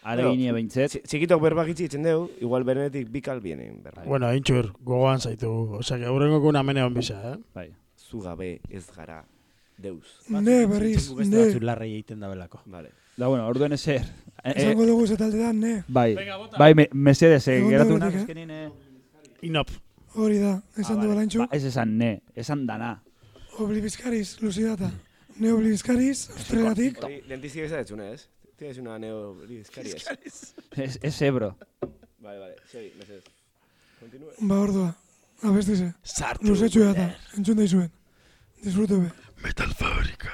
Are behintzet, Txi- Txikitok berbakitzi itzen deu, igual berenetik bikal bienen berba. Bueno, intxur, gogoan zaitugu. Osea, que aurrengo kuna mene hon bisa, eh? bai. Zu gabe ez gara deus. ne, berriz, ne. batzu larrei egiten da belako. Vale. Da, bueno, orduen ezer. Eh, eh, Esango dugu zetaldetan, ne. bai, bai, me, mesedez, eh, geratu naz, betik, eh? eh? Inop. Hori da, esan Ah, du vale. balantxu. Ba, ez esan ne, esan dana. Oblibizkariz, lucidata. Ne oblibizkariz, estrelatik. Hori, lentizik ez da etzuna, ez? Tia ez una neo eskari ez. Ez, ez ebro. Vale, vale, segi, mesedez. Continue. Ba, ordua. Abestize. Sartu. Luzetxu eta, entzun daizuen. Disfrute be. Metal Fabrika.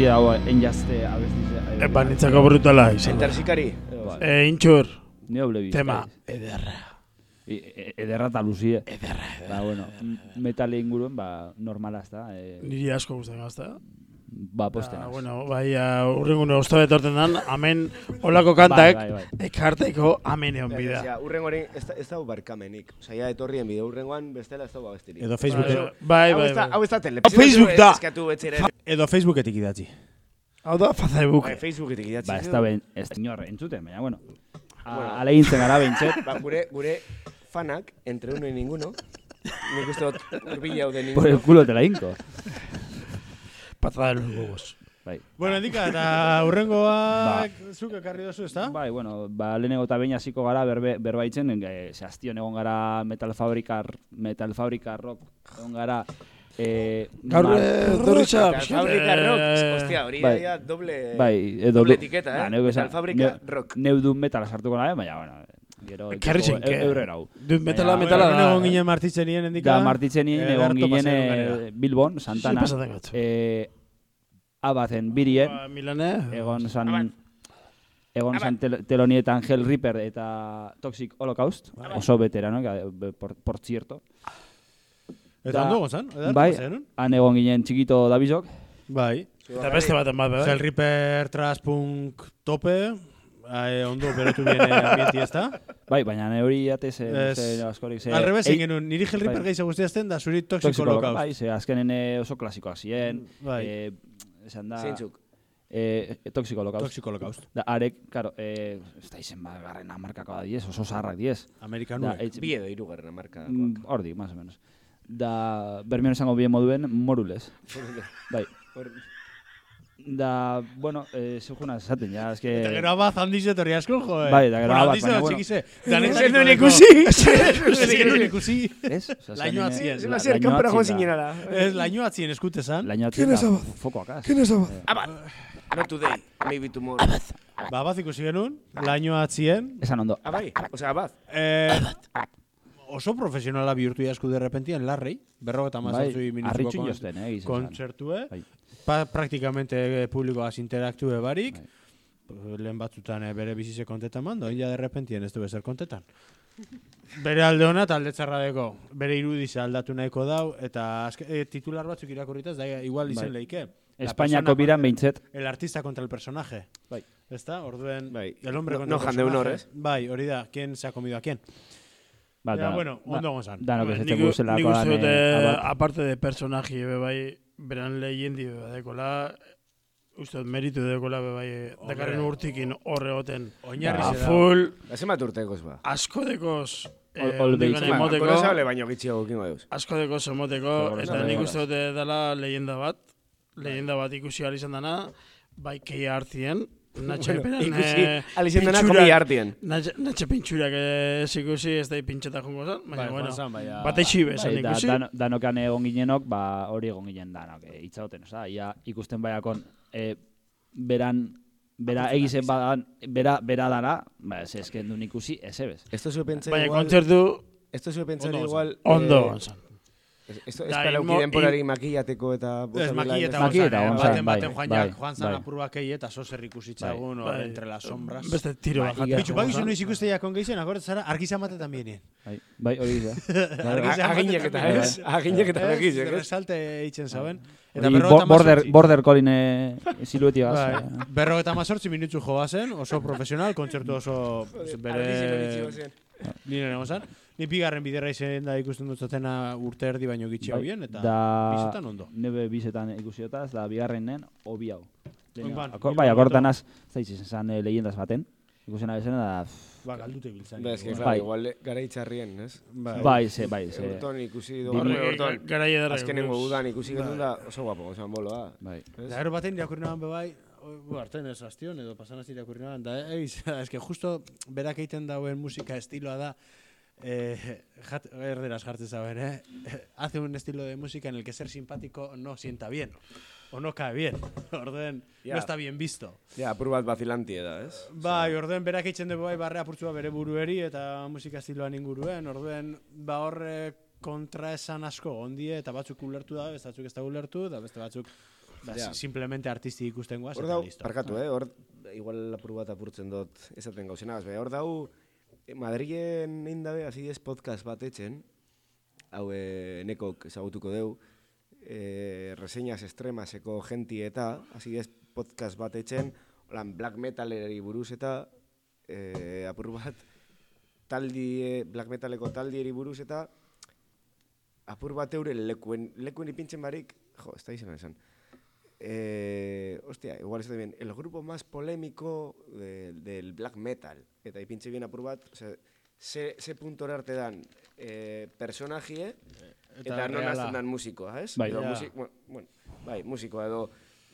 Luzia hau, hain jazte abestize. E, ba, nintzako brutala izan. da. Entersikari. E, intxur, tema, ederra. E, ederra eta luzie. Ederra, ederra. Ba, bueno, metale inguruen, ba, normala ez da. E, Niri asko gustatzen gazta. Ba, posten. Ah, bueno, bai, urrengune usta betorten dan, amen olako kantak, Bai, bai, bai. ekarteko amen egon bida. Ja, urrengoren ez da ez da barkamenik. Osea, ja etorrien bideo urrengoan bestela ez dago abestirik. Edo Facebook, Bai, Hau bai, bai. hau ez da tele. Facebook da! Edo Facebooketik idatzi. Hau da, Facebook. Bai, Facebooketik idatzi. Ba, ez da ben, ez inor entzuten, baina, bueno. Bueno. A, alegintzen gara behintzet. Ba, gure, gure fanak, entre uno y ninguno, nik uste dut urbila hau de Por el ninguno. culo te la hinko. Patada de los huevos. Bai. Bueno, endika, eta urrengoa zuk ekarri dozu, ez da? Bai, bueno, ba, lehenengo eta behin hasiko gara berbe, berbaitzen, e, zehaztion egon gara Metal Fabrica, Metal Fabrica Rock, egon gara... E, Gaur, eh, dorritxa, Metal Fabrica eh, Rock, hostia, hori bai. doble, bai, edo... doble du- etiqueta, ba, eh? neuk Metal neu- Rock. Neudun metala sartuko nahi, baina, bueno, gero... Zenke. e- Euren hau. Dut metala, Baina, metala da. egon ginen martitzenien endika. Da, martitzen nien, eh, egon ginen eh. Bilbon, Santana, eh, abazen birien, Milane. egon san... Egon san tel telonietan Hell Reaper eta Toxic Holocaust, oso veterano, por, por cierto. Eta ondo gozan? Ederto Bai, han egon ginen txikito Davizok, Bai. Eta beste baten bat, bai. Hell Reaper Trash Punk tope, eh, ondo berotu bien eh, ambienti ez da. bai, baina ne hori jatez, Ez. ze askorik, ze... Al revés, ei- egin genuen, niri Hell Reaper bai. guztiazten da zuri Holocaust, Holocaust. bai, ze azkenen eh, oso klasikoak ziren, Bai. eh, esan da... Zeintzuk. Eh, Toxic Holocaust. Toxic Holocaust. Da, arek, karo, eh, ez da izen bat garren amarkakoa da diez, oso zaharrak diez. Amerikanu. Da, eitz- Bi edo irugarren marka. Mm, Hordik, más o menos. Da, bermion esango bien moduen, morules. Bai. Da, bueno, eh, zeuguna esaten, ja, eske... Eta gero abaz handiz etorri asko, jo, eh. Bai, eta gero Bueno, abaz, baina, bueno. txikize. Ez Danetariko nuen ikusi! Ez genuen ikusi. Ez? Osea, Laino atzien. eh, Zela zer, laino joan atzien da. zinen ala. Ez laino atzien eskute zan. Laino ¿Quién atzien es da, Abad? fokoak, az. ¿Quién es Abad? Abad! Not today, maybe tomorrow. Ba, abaz ikusi genuen, laino atzien. Esan ondo. Ah, bai, osea, abad. Eh, oso profesionala bihurtu jasku derrepentien larrei, berrogeta Bai, mazazui minutuko harritxun kon- jozten, eh, kontzertue, Bai. Pa, praktikamente eh, publikoaz interaktue barik, Bai. lehen batzutan eh, bere bizize kontetan mando, ja derrepentien ez du bezer kontetan. Bere alde hona eta alde txarra deko. Bere irudiza aldatu nahiko dau, eta azke, eh, titular batzuk irakurritaz, da igual izen Bai. leike. Espainiako biran behintzet. El artista contra el personaje. Bai. ¿Está? Orduen, Bai. el hombre No- contra no el personaje. hor, ez? Bai, hori da, ¿quién se ha comido a quién? Ba, Ja, da- bueno, da- ondo gozan. Danok ez Nik- etzen guzelakoan. Nik uste eh, aparte de personaji, be bai, beran lehendi be badekola, uste dut meritu dekola, be bai, dakarren urtikin horre goten. Oinarri Ba, zera. full, Da zenbat urtekoz ba. asko dekoz, Ol- eh, ol baino gitxiago kingo deuz. asko dekoz emoteko, eta nik uste dute dela leyenda bat, leyenda bat ikusi ahal izan dana, bai keia hartien, natxe beran, Ikusi, eh, pintxurak- komi hartien. Natxe, natxe pintxurak ez ikusi, ez da pintxeta jongo zan, baina, Bai, bueno, zan, baina- bat eixi bezan Bai, da, ikusi. dan, danokan egon ginenok, ba, hori egon ginen danok, e, itzaoten, oza, ia ikusten baiakon, e, beran, bera egizen badan, bera, bera dara, ba, ez ezken duen ikusi, ez ebez. Esto zue pentsa Baina igual... kontzertu Esto zue pentsa Ondo igual... ondo eh, ez Da, palauki inmo- denporari makillateko eta... Ez bota makilleta bela- Makilleta gonzan, eh? gonzan, baten bai, baten joan bai, jak, joan zan bai. apur bakei eta sozer ikusitzagun, Bai. hor, Bai. entre las sombras. Beste tiro Bai, bat iga- Bitxu, bakizu noiz ikuste jakon geizen, akordet zara, argiza maten bienien. Bai, bai hori da. Aginek eta ematen ez, aginek eta Ez, begizek, ez? Resalte eitzen zaben. Eta border, border colin e, siluetigaz. Bai, berro eta mazortzi minutu jo bazen, oso profesional, kontzertu oso bere... Nire nago zan. Ni bigarren biderra izen da ikusten dut zatena urte erdi baino gitxi Bai, bien, eta da, bizetan ondo. Nebe bizetan ikusiotaz, da bigarrenen, obi hau. Bai, akortan az, zaiz izan zan e, leyendas baten. Ikusena bezena da, Ba, galdute biltzan. Ba, eske, Bai. igual gara itxarrien, ez? bai, ze, bai, ze. Eurton ikusi du, Bi- Eurton. Garai ederra. Azkenengo ikusi. udan ikusi genuen da oso guapo, osan boloa. Bai. Da, ero baten irakurri nahan bebai, bu, hartzen ez astion, edo pasanaz irakurri nahan, da, eiz, eske justo berak egiten dauen musika estiloa da, eh, jat, erderaz jartzen zaben, eh? Hace un estilo de música en el que ser simpático no sienta bien, o no cae bien, orden, Ja. no está bien visto. Ja, apur bat bazilanti da, ez? Bai, orduen berak eitzen dugu bai barre apurtzua bere burueri eta musika estiloan inguruen, orduen ba horre kontra esan asko ondie eta batzuk ulertu da, beste batzuk ez da ulertu, da beste batzuk Da, Ja. si- simplemente artisti ikusten guaz, Hor eta dau, listo. parkatu, eh? Hor, igual apur bat apurtzen dut esaten gauzena, be, hor dau, Madrilen egin dabe, hasi ez podcast bat etxen, hau eh, nekok ezagutuko deu, eh, reseñas estremaseko genti eta, hasi ez podcast bat etxen, holan black metaleri buruz eta, eh, apur bat, taldi, eh, black metaleko taldieri buruz eta, apur bat euren lekuen, lekuen ipintzen barik, jo, ez da izan esan, eh, hostia, igual está bien, el grupo más polémico de- del black metal. Eta ipintze bien apur bat, osea, ze, ze puntora arte dan eh, personajie, eta, eta non hasten dan musikoa, ez? Bai. Edo Ja. musi- bueno, bueno, bai, musikoa edo...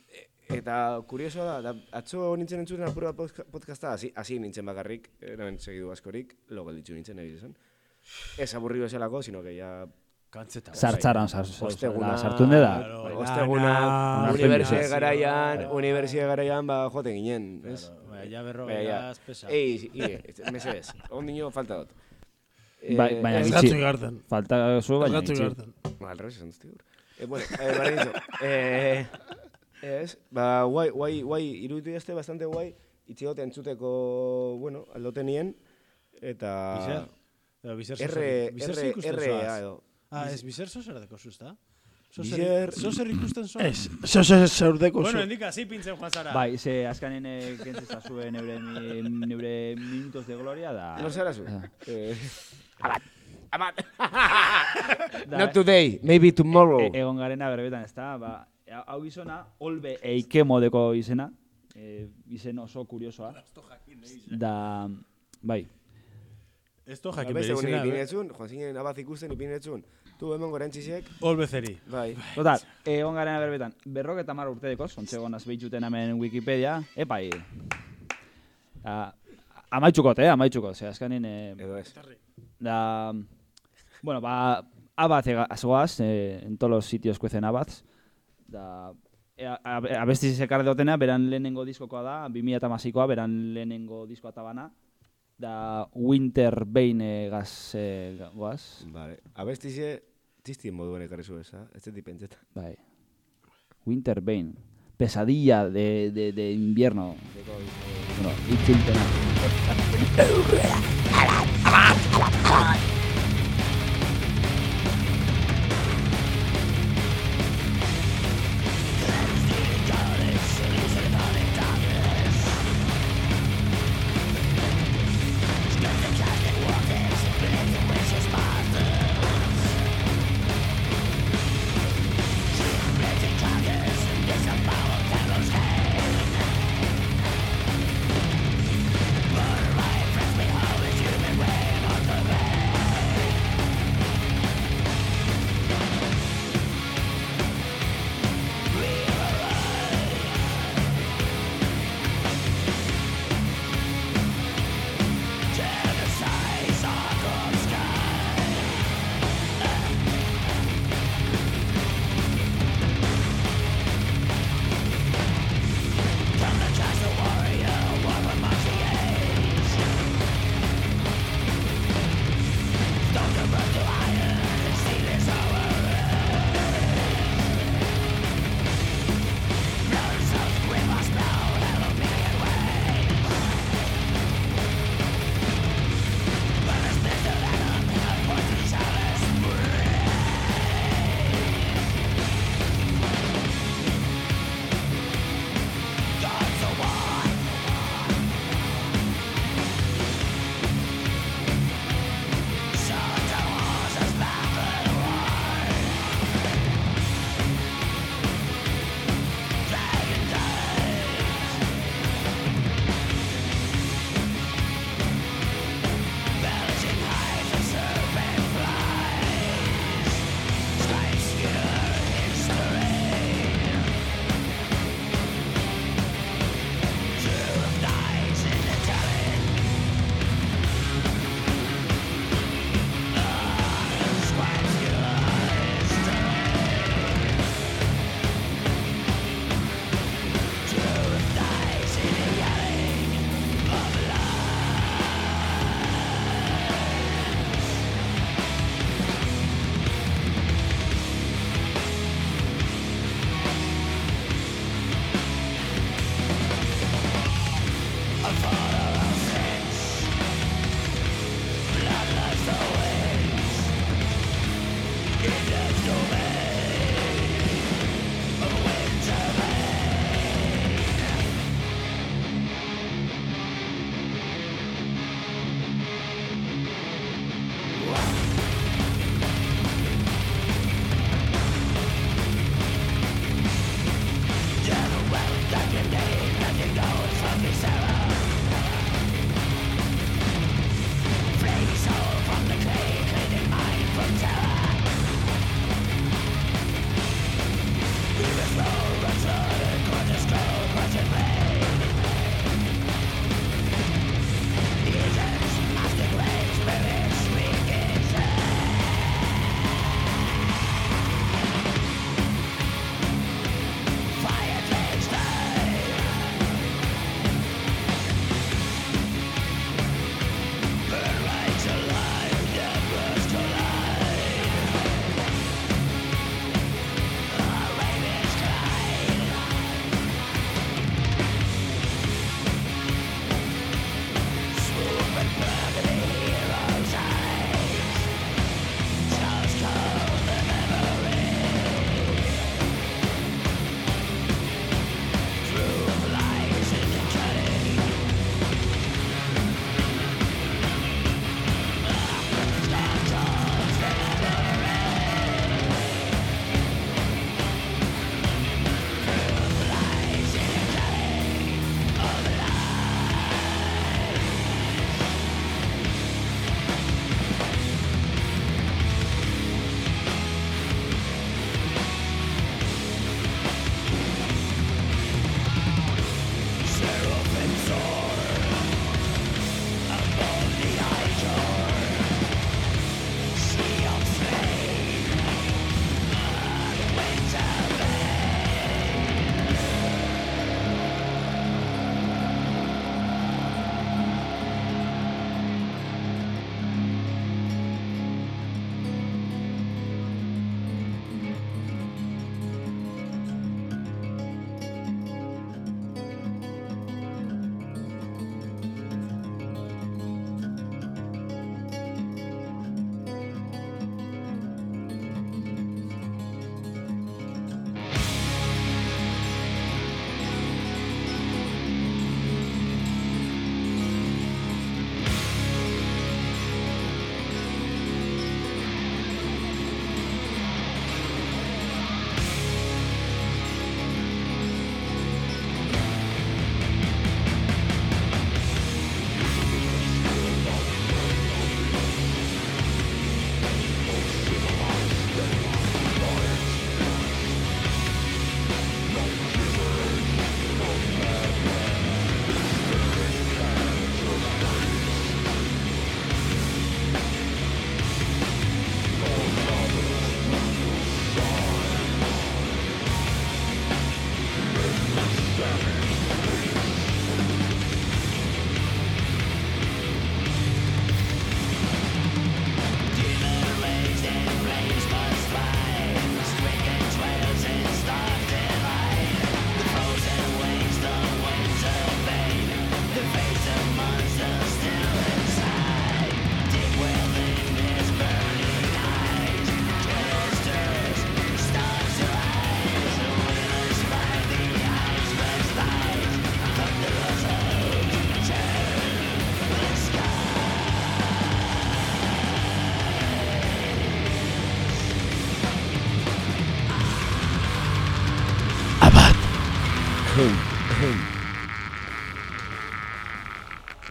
e- Eta kuriosoa da, da, atzo nintzen entzuten apur bat podca- podcasta, hasi, hasi nintzen bakarrik, eraben segidu askorik, lo gelditu nintzen egiz esan. Ez aburrido eselako, sino que ya Kantzeta. Sartzaran sar- Osteguna, la sartu hende da. Claro, Bai, Osteguna, egin garaian, unibertsitate garaian, ba, joaten ginen, ez? Bai, berro, Bai, ja. beraz, pesa. Ei, ire, mesedez, ondino falta dut. Eh, Bai, baina gitxi- Erratzu igarten. Falta zu, baina Erratzu itxi. igarten. Ba, al revés, esan duzti gur. Eh, bueno, eh, bardin zo. Eh, ez, ba, guai, guai, guai, iruditu jazte bastante guai, itxegote entzuteko, bueno, aldotenien, eta... Bizer? Edo, bizer R, R, R, edo. Ah, ez, bizer zozer deko zuzta? Bizer- Zozer ikusten zoaz? Ez, zo ze zeurdeko Bueno, zu. endika, zi pintzen joan zara. Bai, ze azkanen eh, kentzeza zuen neure, neure minutos de gloria da... No zara zu? Ah. Eh, abat, abat. Not today, maybe tomorrow. E, egon garena berbetan, ez da, ba, hau gizona, olbe eike modeko izena, e, izen oso kuriosoa. Da, bai, Esto Ba, jakin beste egun berizena, ipinetzun, joan zinen abaz ikusten ipinetzun. Tu hemen gorentziziek, Ol bezeri. bai. Total, egon garena berbetan, berrok eta mar urte dekoz, ontsegon azbeitzuten hemen Wikipedia, epai, a, amaitxukot, eh, amaitxukot, ze azkanin, eh, Edo ez. da, bueno, ba, abaz azoaz, eh, en todos los sitios cuecen abaz, da, e, a- a- abesti zekarre dutena, beran lehenengo diskokoa da, 2008koa, beran lehenengo diskoa tabana, da Winter Bane gaz, eh, ga- goaz, Vale. Abestize, txistien moduan ekarri zu eza, ez dut pentseta. bai, Winter Bane, pesadilla de, de, de invierno, deko, eh, bueno, itzulpena.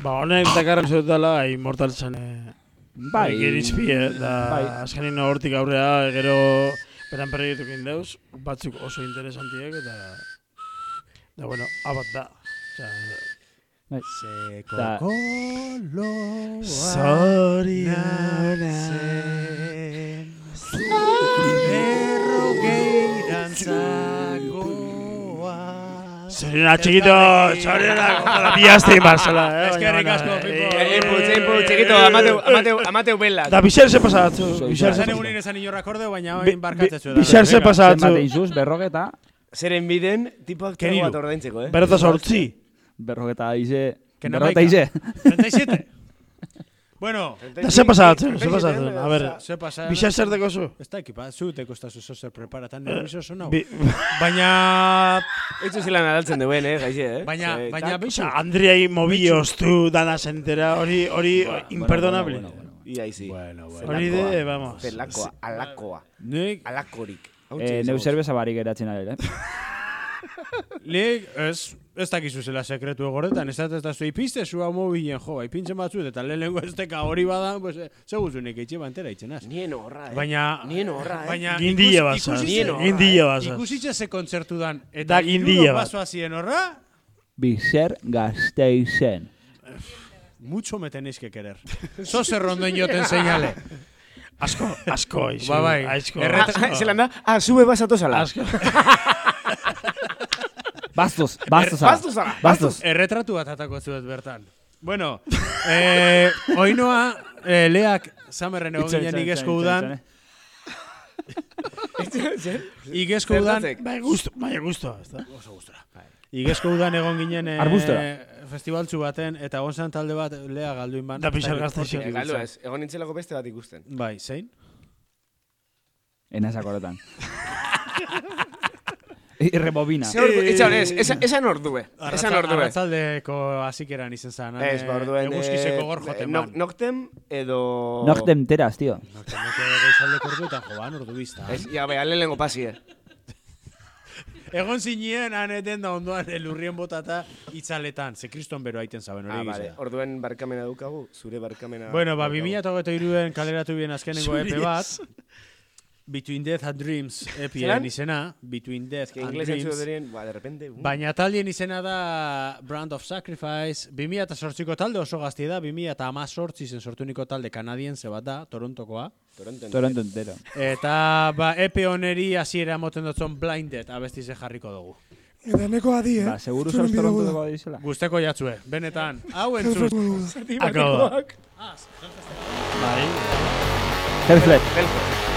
Ba, honek dakarren zut dela, Immortal zen, eh, Bai. Gerizpi, eh, da, Bai. azkenin hortik aurrea, gero, beran proiektukin deuz, batzuk oso interesantiek, eta, da, bueno, abat da. Osea, Seko Da- koloa Zoriona. Errogeirantzagoa Zoriona, txikito, zoriona, para bihazte imarzela, eh? Eskerrik baina, asko, bueno, Pipo. eh, Eh, empu, txikito, amateu, amateu, amateu bela. Da, bixer ze pasatzu, bixer ze egunin esan inorra akorde, baina Bi- hain bi- Bixer ze pasatzu, Zenbat egin berrogeta, Zeren biden, tipoak Keniru. trago bat ordaintzeko, eh? berota sortzi. berrogeta ize, Que berrogeta ize. 37. Bueno, Da, ze pasatzu, ze pasatzu, a ber, ze pasa? bixer zer deko zu. Ez da ekipa, zu teko estazu zozer preparatan nervioso zo nau. Bi- Baina, Etxu zilan adaltzen duen, eh, gaixe, eh? baina, Ze, baina, tak, bizu, Osea, Andriai mobiloztu dana sentera, hori, hori, imperdonable. Bueno. Ia izi. Bueno, bueno. Hori de, vamos. Zelakoa, alakoa, nik, alakorik. Eh, neu zerbeza barik eratzen ari, eh? nik, ez, ez dakizu zela sekretu egoretan, ez da zu ipiste zu hau mobilen jo, ipintzen batzuet, eta lehenengo ez deka hori bada, pues, eh, seguzu nik eitxe bantera itxenaz. Nien horra, eh? Baina, Nien horra, eh? baina, basaz, ikusitze- Nien horra, gindilla basaz. Ikusitxe ze kontzertu dan, Da eta iruro bat. pasoa zien horra, Bizer gazteizen. mucho me tenéis que querer. Zo zer ronden joten seinale. Asko, asko, izu. Ba, bai. Asko. Erret- Ah, zelan da? Ah, zube basatu zala. Asko. Bastos, bastos. ara. Bastos zara. Bastos. Erretratu bat atako zuet bertan. Bueno, eh, oinoa, eh, leak zamerren egon ginen itxoin, udan, igezko udan? Bai, gusto, bai, gusto. da. oso gustora. Igezko udan egon ginen eh, festivaltzu baten, eta egon zen talde bat lea galduin ban. Da pixar galdu ez, egon nintzelako beste bat ikusten. Bai, zein? Enazak horretan. Irrebobina. Ze ordu, etxa honez, esa- esan ordue. Esan ordue. Arratzaldeko azikeran izen zen. Ez, ba, orduen... Eguzkizeko eh, gor joten ban. Noktem edo... Noktem teraz, tío. Noktemeko goizaldeko orduetan jo ban, ordu bizta. Ez, ja, bai, lehenengo pasi, eh. Egon zinien, han eten da ondoan elurrien botata itzaletan. Ze kriston bero aiten zaben Ah, hori vale. egiza. Orduen barkamena dukagu, zure barkamena... Bueno, ba, daukagu. 2008 kaleratu bien azkenengo Zuri EP bat. Between Death and Dreams EPen Zelan? izena. Between Death and Dreams. derien, ba, de repente... uh, Baina taldien izena da Brand of Sacrifice. 2008ko talde oso gazti da. 2018 zen sortuniko talde kanadiense bat da, Torontokoa. Toronto. Toronto entero. Eta ba, EP oneri hasiera moten dutzen Blinded abesti ze jarriko dugu. Eta neko adi, eh? Ba, seguru bidegu Toronto da. dago dizela. Guzteko jatzue, benetan. Hau. Akabo da. Bai. Hellflet. Concentrate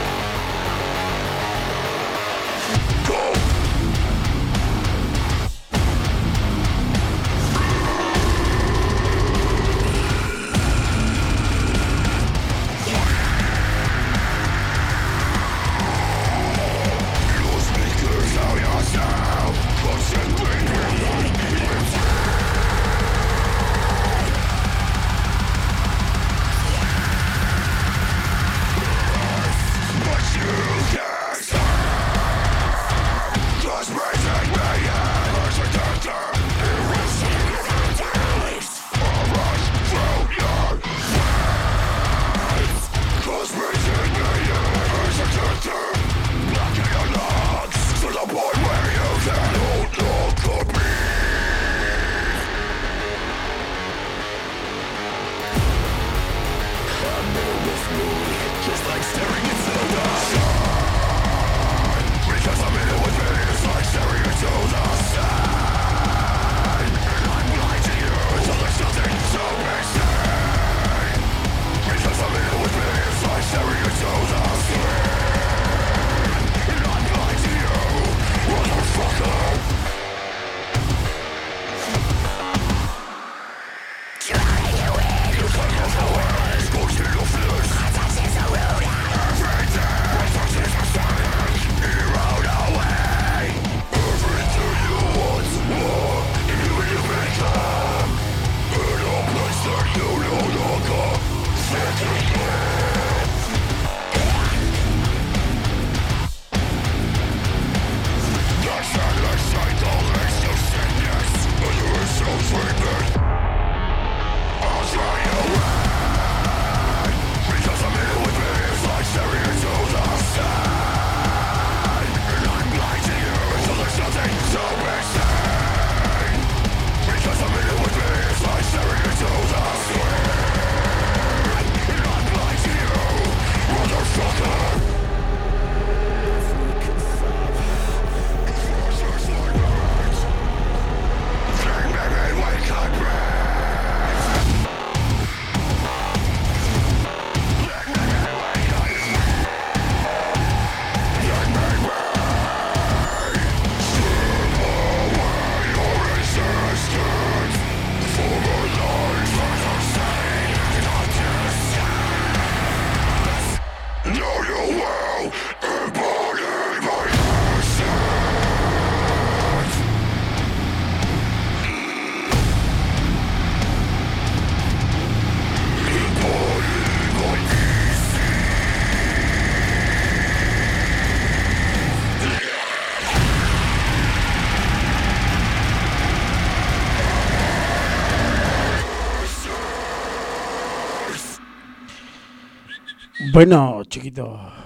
Bueno, txikito,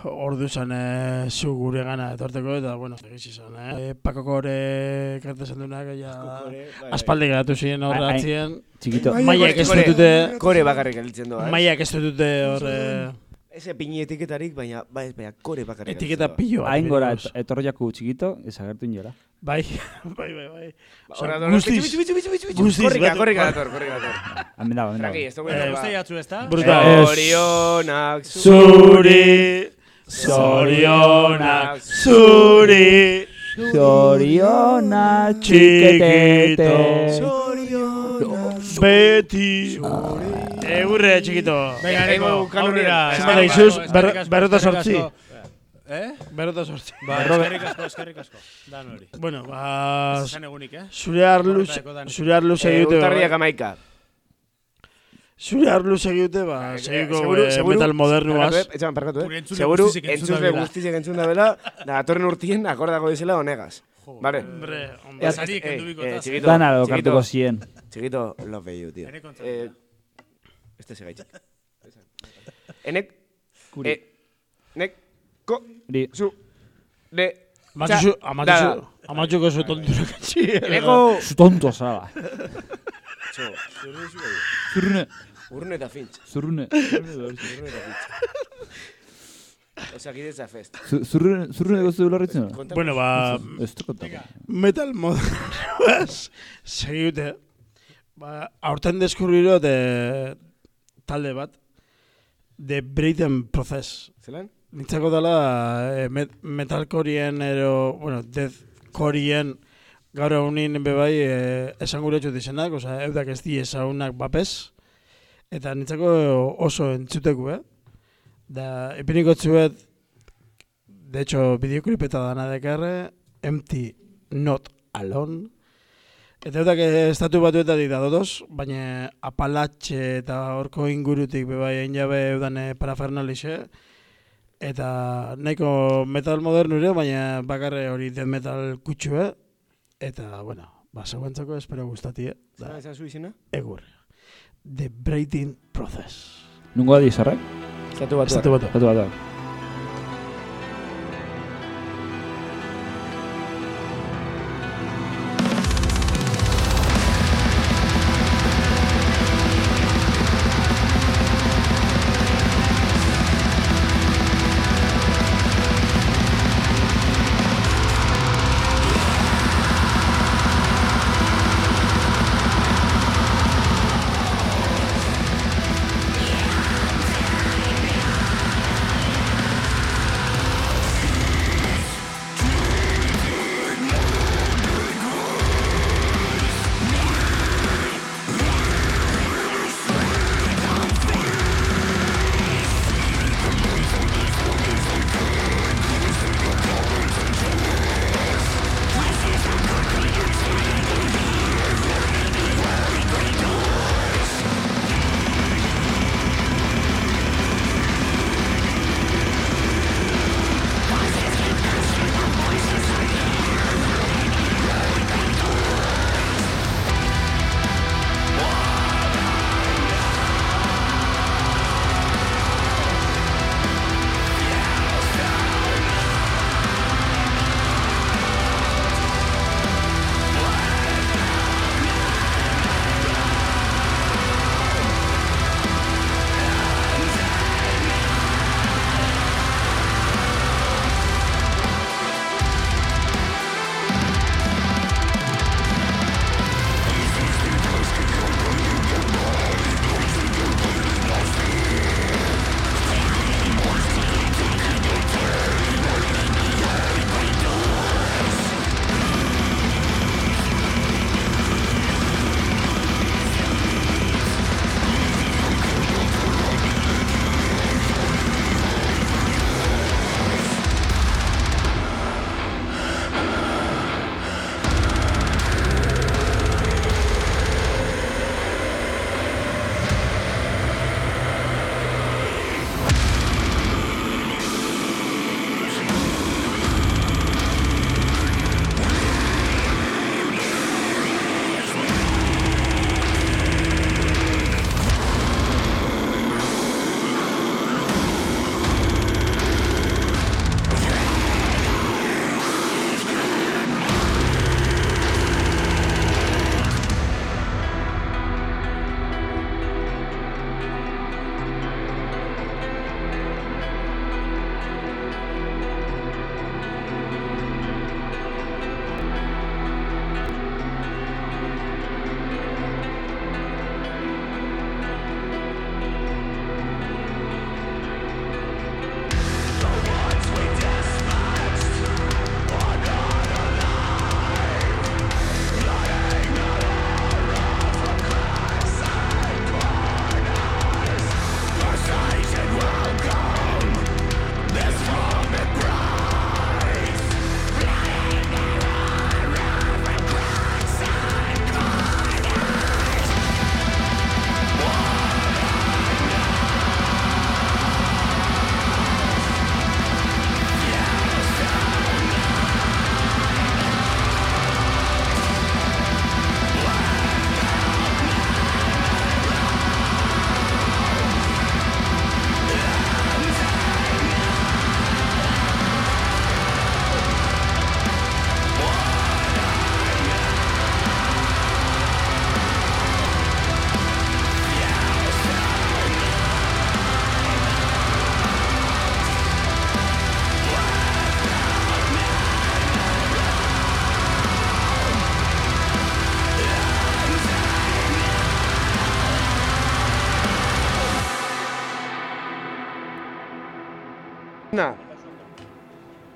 ordu zan e, zu gure gana etorteko eta, bueno, egiz izan, eh? Pakoko hori kartezen duenak, ja, aspaldi geratu ziren hor atzien. Txikito, Bai, Maiak ez Kore- dute, Kore bakarrik elitzen doa, eh? maiak ez dute hor e, Ese pini etiketarik, baina, bai, baina, kore bakarrik etiketa pillo hain gora et, etorri jaku txikito, ezagertu inora. Bai, bai, bai, bai. Ba, Osea, Ora, ora, guztiz. bitxu, bitxu, bitxu, bitxu, bitxu. Guztiz, Korrika, korrika dator, korrika dator. Hemen dago, hemen dago. ez dugu Eh, eh, Uste jatzu ez da? Brutal. Zorionak Zuri, zorionak, zuri, Zoriona txikitete, txiketete. beti. Egurre, txikito. Venga, Ego, Eneko, kanonera. aurrera. Zenbat daizuz? bai, Ber- eskerrik asko, berrota sortzi. asko. Eh? Berrota sortzi. Ba, eskerrik asko, eskerrik asko. Dan hori. Bueno, ba, Esan egunik, eh? zure arluz, dan. zure arluz Eh, egite, Urtarriak ba, amaika. zure arluz egite, ba, Eh, segiko eh, seguru- metal modernuaz. Parkatu, eh, Etxean, parkatu, eh? entzule Seguru, guztizik entzun da bela, da atorren urtien akordako dizela honegaz. Vale. Hombre, hombre. Eh, bikotaz, eh? txikito, Dana txikito, lokartuko zien. Txikito, love you, tío. Ene kontra. Eh, este segaitxik. Enek, Kuri. eh, nek, ko, Ri. zu, de, Amatxu, amatxu, da, amatxuko zu tontura katxi. Eneko, Zu tonto zara. txo, Zurrune. urrune eta fintz. Zurrune. Urrune eta fintz. Osa, fest. Zu- Zurrune, zurrune gozu lorritzen? Kontatu. Bueno, ba, Ez du kontako. metal modernuaz segite. Ba, aurten deskubriro de talde bat, The Breathing Process. Zelan? Nintzako dela eh, met, metalkorien ero, bueno, deathkorien gaur egunin bebai eh, esan gure etxut izenak, oza, eudak ez di ezagunak bapez, eta nintzako oso entzuteku, eh? Da, ipiniko txuet, de hecho, bideoklipeta dana dekarre, Empty Not Alone, Eta eudak eh, estatu batuetatik da dodoz, baina apalatxe eta horko ingurutik bebai egin jabe eudan eh, parafernalixe, eta nahiko metal modernure, baina bakarre hori death metal kutsue, eta, bueno, ba, seguentzako espero gustatie, Zelan da, esan zu izena? egur. The Breathing Process. Nungo adi zarrak? Estatu batu. Estatu batu. Batu bat.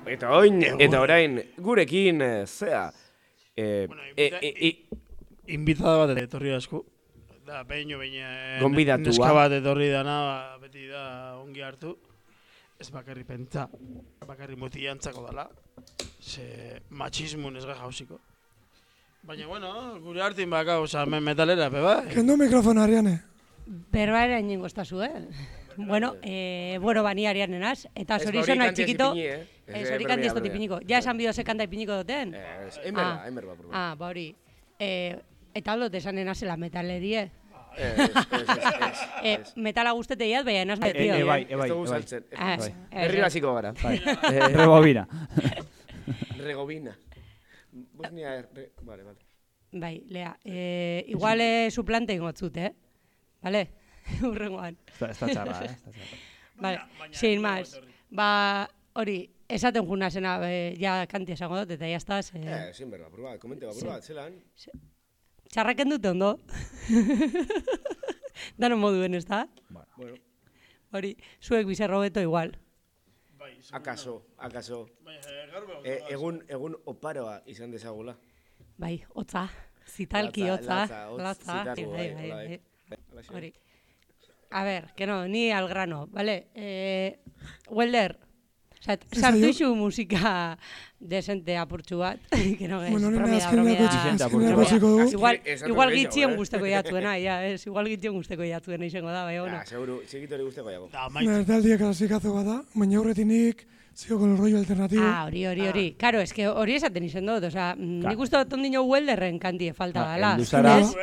Eta oin, eta orain, gurekin, eh, zea, eh, e, e, e, Inbitada bat etorri asko. Da, behin eh, Gonbidatua. neska bat etorri dana, ba, beti da ongi hartu. Ez bakarri pentsa, bakarri mutiantzako dala. Ze machismun ez ga jausiko. Baina, bueno, gure hartin baka, oza, me metalera, pe bai. Kendu mikrofona, Ariane. Berbaera inengo estazu, eh? Bueno, eh, bueno, bani arianenaz, eta Ez, zorizona hori txikito, eh? Ez eh, ez dut ipiniko. Ja esan bido ze kanta ipiniko duten? Ez, Ah. ba, hemen ba. Ah, ba hori. Eh, eta aldot esan enazela metalerie. Ez, ez, ez, Eh, metala guzteteiat, baina enaz metio. eh, bai, Ez bai, saltzen. Ez, Berri ez. hasiko gara. Rebobina. Regovina. Bosnia. Vale, vale. Bai, lea. Eh, igual suplante ingotzut, eh? Vale? Urrengoan. Ez da- ez da txarra, eh? ez da txarra. Vale, sin más. Ba, hori, esaten juna zena, eh, ja kanti esango dut, eta jaztaz, eh, Eh, sin berba, proba, komente ba, proba, zelan. txarraken dute ondo. Dano moduen, ez da? Bueno, Hori, zuek bizarro beto igual. akaso, akaso. E, egun, egun oparoa izan dezagula. Bai, hotza, zitalki Latza, hotza, latza, hotz, latza, zitargo, bai, bai, bai, bai. eh. Halaxe. Hori. A ver, que no, ni al grano, vale? Eh, Welder, sartu isu musika desente apurtxu bat, que no es, Bueno, apurtu. hasiko dugu. Igual, Esatu igual gitzien eh? guzteko jatuena, ja, ez, igual gitzien guzteko jatuena izango da, bai, bueno. Ah, seguru, txikitori guzteko jago. Da, maite. Nertaldiek klasikazo bada, baina aurretinik zio con el rollo alternativo. Ah, hori, hori, hori. Karo, es que hori esaten izen dut, osea, mm, nik uste dut ondino Welderren kantie falta Ah, dala. zara- Ez?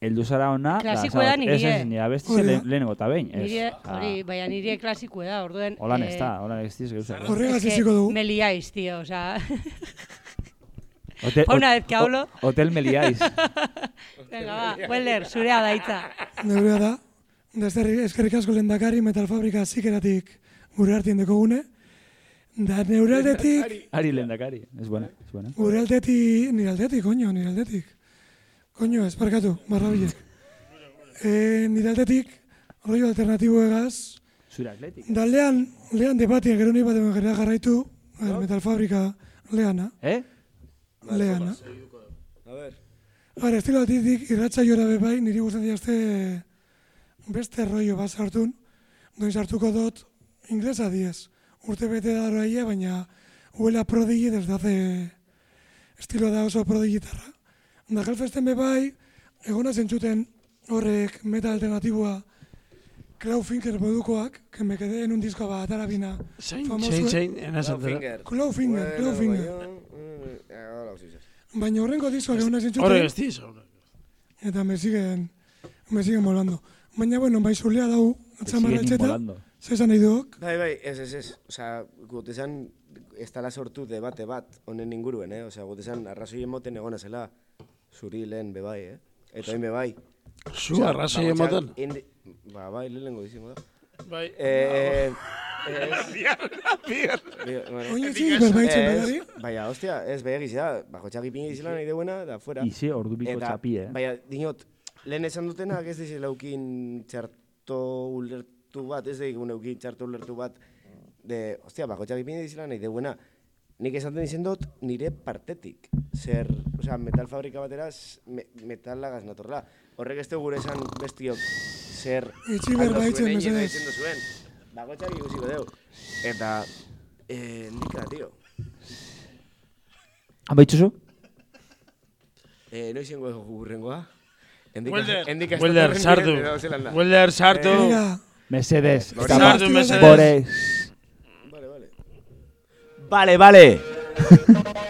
Heldu zara ona, da, Klasikoa da nire. Ez ez, nire abesti da. lehen- lehenengo eta behin. Nire, hori, baina nire klasikua da, orduen. Holan eh, ez da, holan ez diz gauzak. Horregaz iziko dugu. Me liáis, tío, o sea, Hotel, Pa una vez que hablo. Hotel Meliáis. venga, va, Welder, zurea daitza. Neurea da, da eskerrik- eskerrik asko lehendakari metal fabrika zikeratik gure hartien dekogune. Da neure aldetik, Ari lehendakari. Ez buena, ez buena. gure aldetik, nire aldetik, koño, nire aldetik. Koño, ez barkatu, barrabilek. E, nire aldetik, rollo alternatibo egaz, Zure atletik. da lehan, lehan debatien gero nahi bat gara jarraitu, eh, metal fabrika lehana, Eh? lehana. A ver. Bara, estilo batitik irratza jora bai, niri gustatzen jazte beste rollo bat sartun, doin sartuko dut inglesa diez. Urte bete da roaia, baina huela prodigi desde hace estilo da oso prodigitarra. Da Hellfesten be bai, egona zentzuten horrek metal alternatiboa Clawfinger modukoak, que me quedé en un disco bat atarabina. Famoso, zein, eh? zein, enazatera. Clawfinger. Clawfinger, Bueno, Clawfinger. baina, mm, eh, horrengo diskoak egona zentzuten. Horrek ez diz, horrek. Eta me siguen, me siguen molando. Baina, bueno, bai zulea dau, atzamar Siguen etxeta, inmolando. zezan nahi duok. Bai, bai, ez, ez, ez. Osa, gutezan, ez dala sortu debate bat honen inguruen, eh? Osa, gutezan, arrazoi emoten egona zela, zuri lehen bebai, eh? Eta hain bebai. Zu arrazoi emoten. Indi... Ba, bai, lehenengo dizimo da. Bai. Eh, ez, Bi- bueno, Oin etxin, berbaitzen ez, bedari. Baina, hostia, ez da, bako txaki pini izela nahi deuena, da fuera. Ize ordu biko Eta, txapi, eh? Baina, dinot, lehen esan dutenak ez dizela ukin txarto ulertu bat, ez digun eukin txarto ulertu bat, de, hostia, bako txaki pini dizela nahi deuena. Nik esaten izen dut nire partetik. Zer, osea, metal fabrika bateraz, me, metalagaz natorla. Horrek ez gure esan bestiok zer Itxi zuen, egin mesedez. zuen. Txaki ikusiko deu. Eta, eh, nika, tio. Amaitzuzu? Eh, noiz ingo gurrengoa? Endika, Welder, Welder, sartu. Welder, sartu. Mira, Mesedez. Sartu, mesedez. Vale, vale. Vale, vale.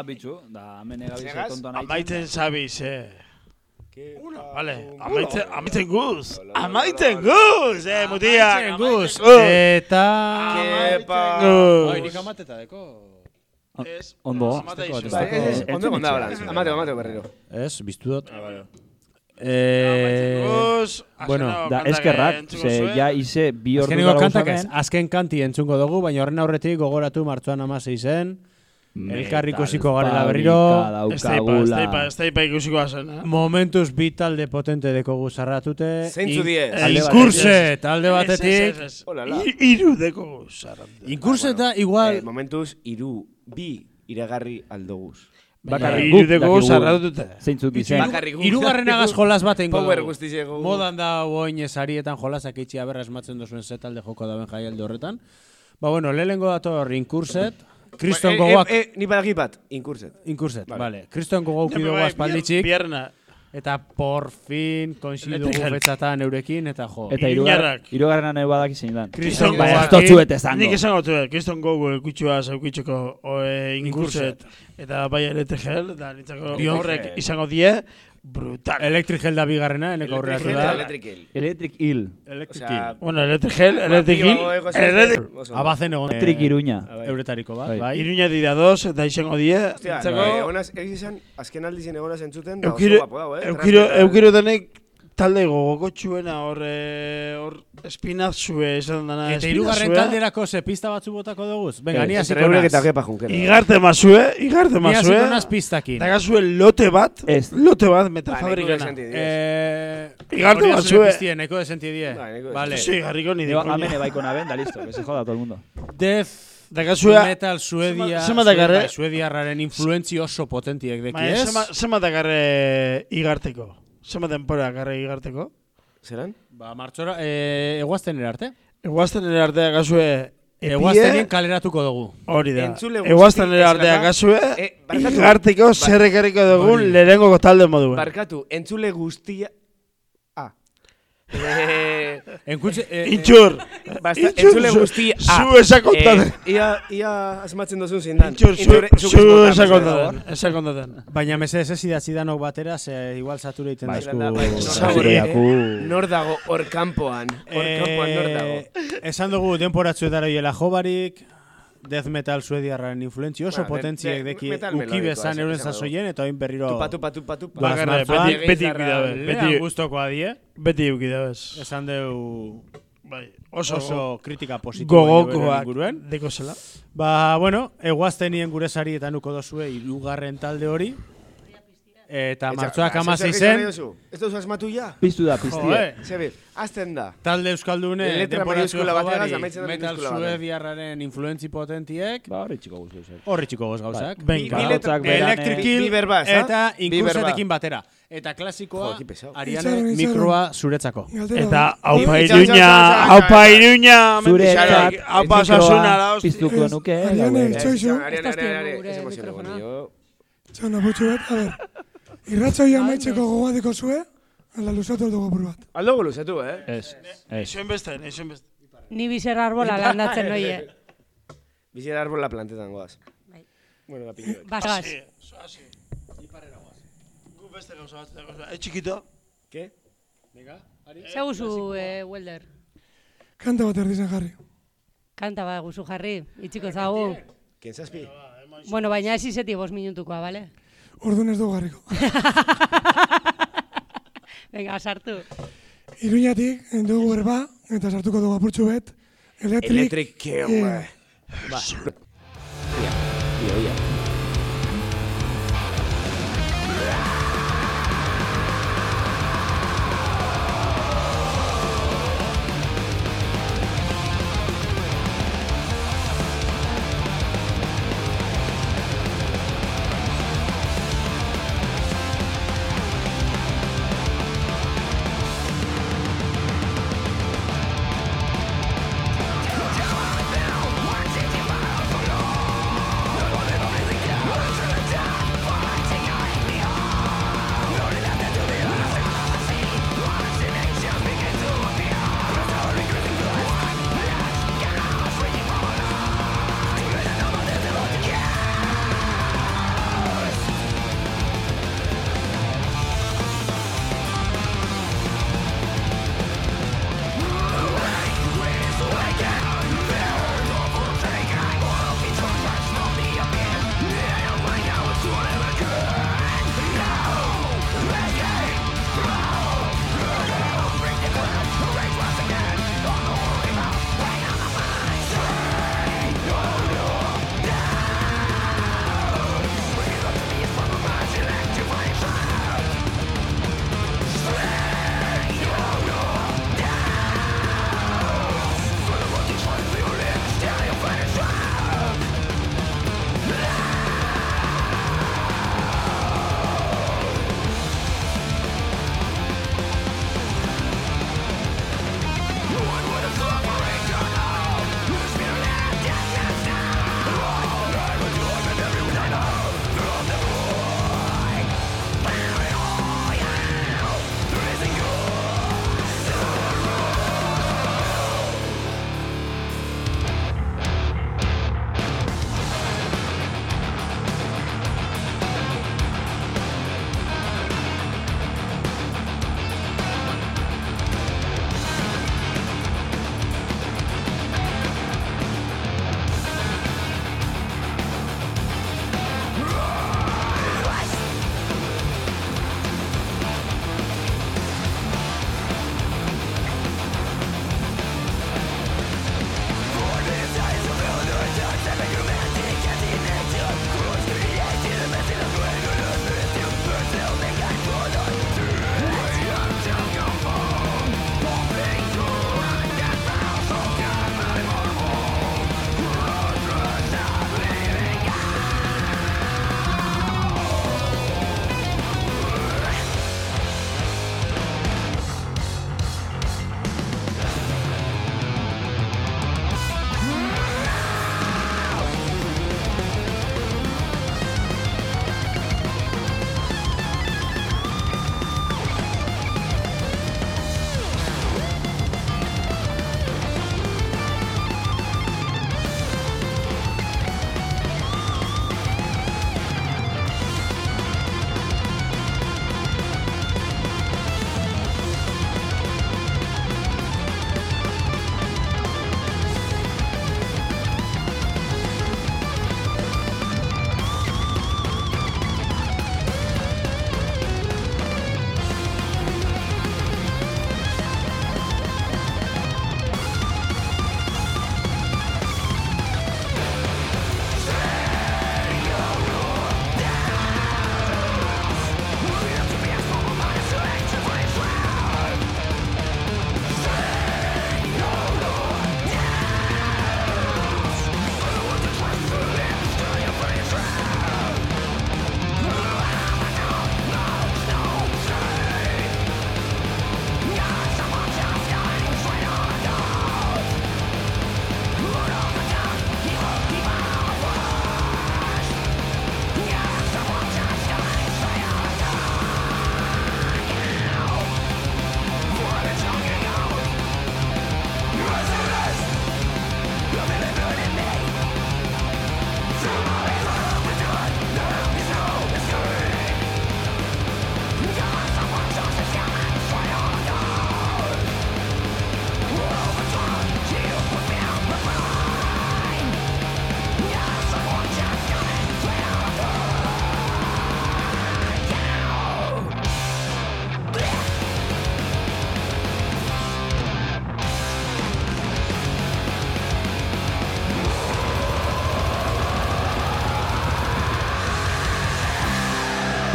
Ah, bitxu, da, hemen egabize Segaz? tonto nahi. Amaiten zabiz, eh. Una, vale. Amaiten, amaiten guz. Amaiten guz, eh, mutia. Amaitzen guz. Eta... Que pa- Guz. Bai, nik amateta deko. Ez, Ondo. ondo gonda itxura. hola. Amateo, amateo berriro. Ez, biztu dut. Amaiten Eh... guz. bueno, Da, eskerrak, ze zuen. ja ize bi ordu kantak ez, azken kanti entzungo dugu, baina horren aurretik gogoratu martxoan amasei zen. Elkar ikusiko garela berriro. Esteipa, esteipa, esteipa ikusikoa zen, eh? Momentuz bi talde potente deko guzarratute. Zeintzu die? Alde Inkurset, alde Ez, ez, batetik. ez. Hola, la. I- Hiru deko guz. Inkurseta igual... Eh, momentuz, iru, bi iragarri aldoguz. Bakarrik Hiru guk deko arratute. Zeintzuk dizen. Bakarrik guk. Jolas bat eingo Power guztizego. Modan da oin sarietan jolasak itxia berra esmatzen duzuen ze talde joko daben jaialde horretan. Ba bueno, lehenengo dator inkurset. Kriston Eh, gogoak eh, eh, ni badaki bat, inkurset. inkurset, Vale. vale. Kriston gogoak Ja, dugu bai, aspalditxik. Pierna. Eta por fin konsidu fetxatan eurekin, eta jo. Eta Iruñarrak. irugarren nahi badaki zein dan. Kriston ez gogoak. dotzuet esango. Nik esango tu, kriston gogo ekutxua zeukitxeko oe, inkurset. Eta bai eletegel, da nintzako horrek izango die, brutal. Electric Hell da bigarrena, eneko aurreratu Electric da. Hill, Electric Hill. Electric Hill. Electric Osea, Bueno, eletegel, Ba, eletegil, eletegil. Abazen egon. Electric Iruña. Euretariko bat, Bai. bai. Iruña dira dos, eta izango die. Hostia, eh, egonaz, egiz izan, azken aldizen egonaz entzuten, da oso guapo dago, eh? eukiro, eukiro denek talde gogoko txuena hor, eh, hor espinazue esan dana Eta irugarren talderako ze pista batzu botako dugu? Venga, ni Eh, hasiko entre eurek naz. eta kepa junkera. Igarte mazue, igarte Ni hasiko mazue. naz pistakin. Dagazue lote bat, Ez. lote bat Ba, metafabrikana. diez. Eh, Igarte hori da batzue. zure pistien, nahiko desenti die. Ba, Vale. Sí, garriko ni Digo, diko. Amene baiko naben, da listo, que se joda todo el mundo. Death Dagazue, metal Suedia, Zema dakarre? bai, Suediarraren influentzi oso potentiek deki, Baina, ez? zema, zema dakarre igarteko. Zema denpora dakarre igarteko. Zeran? Ba, martxora, eh, eguazten arte. Eguazten ere artea gazue Eguaztenien kaleratuko dugu. Hori da. Eguazten eslaka- gazue Eh, barkatu. igarteko zer ekarriko dugun lehenengo talde moduen. Barkatu, entzule guztia... Eh, Enkutze, eh, eh, Intxur. basta, Intxur, entzule zu- guztia... Zu esakontaten. Eh, ia, ia asmatzen dozun zein dan. Intxur, zu, esakontaten. Esakontaten. baina mesedez ez idatzi danok batera, ze igual satura iten bai, bai, nor dago, eh, dago hor kanpoan. Hor kanpoan nor dago. Eh, esan dugu denporatzuetara hiela jobarik, death metal suediarraren influentzio oso potentziek deki uki bezan euren zazoien, eta oin berriro Tupa, tupa, tupa, tupa. Doaz Bakarre, martxoan, beti, ukidabe. lehan Beti, guztokoa die, beti ukidabez. esan deu Bai, oso, oso kritika positiboa gogokoak deko zela. Ba, bueno, eguaztenien gure sari eta nuko dozue irugarren talde hori. Eta martxoak zer zen? Ez duzu asmatu ja? Piztu da, piztie. Joe, Zebe, azten da. talde euskaldune amaitzen da metal suediarraren influentzi potentiek, Ba, hori txiko zer. horri txiko goz gauzak. Eh, ez da? eta inkursetekin batera. Eta klasikoa. Ariane mikroa zuretzako. Eta haupa iruña, haupa iruña, Zure Mentixarak, etzat, haupa hosti. piztuko nuke. Ariane, gauero. itxoizu. Ariane, Ez dazte Ariane, gure ez emozionatu Irratxoi amaitzeko gogoa diko zue, ala luzatu aldo gopur bat. Aldo luzatu, eh? Ez, ez. Izen beste, izen beste. Ni bizer arbola landatzen noie. Bizera arbola plantetan goaz. Bai. Bueno, la piño. Basagaz. Sí, así. Iparrera guaz. Gu beste gauza bat, gauza. Eh, txikito? ¿Qué? Ze guzu, eh, Welder? Kanta bat erdizan jarri. Kanta bat guzu jarri, itxiko zagu. ¿Quién zazpi? Bueno, baina ez izeti bost minutukoa, bale? Orduan ez dugu garriko. Venga, sartu. Iruñatik, dugu erba, eta sartuko dugu apurtxu bet. Electric, Electric Kill, eh. Va. Ia, ia, ia.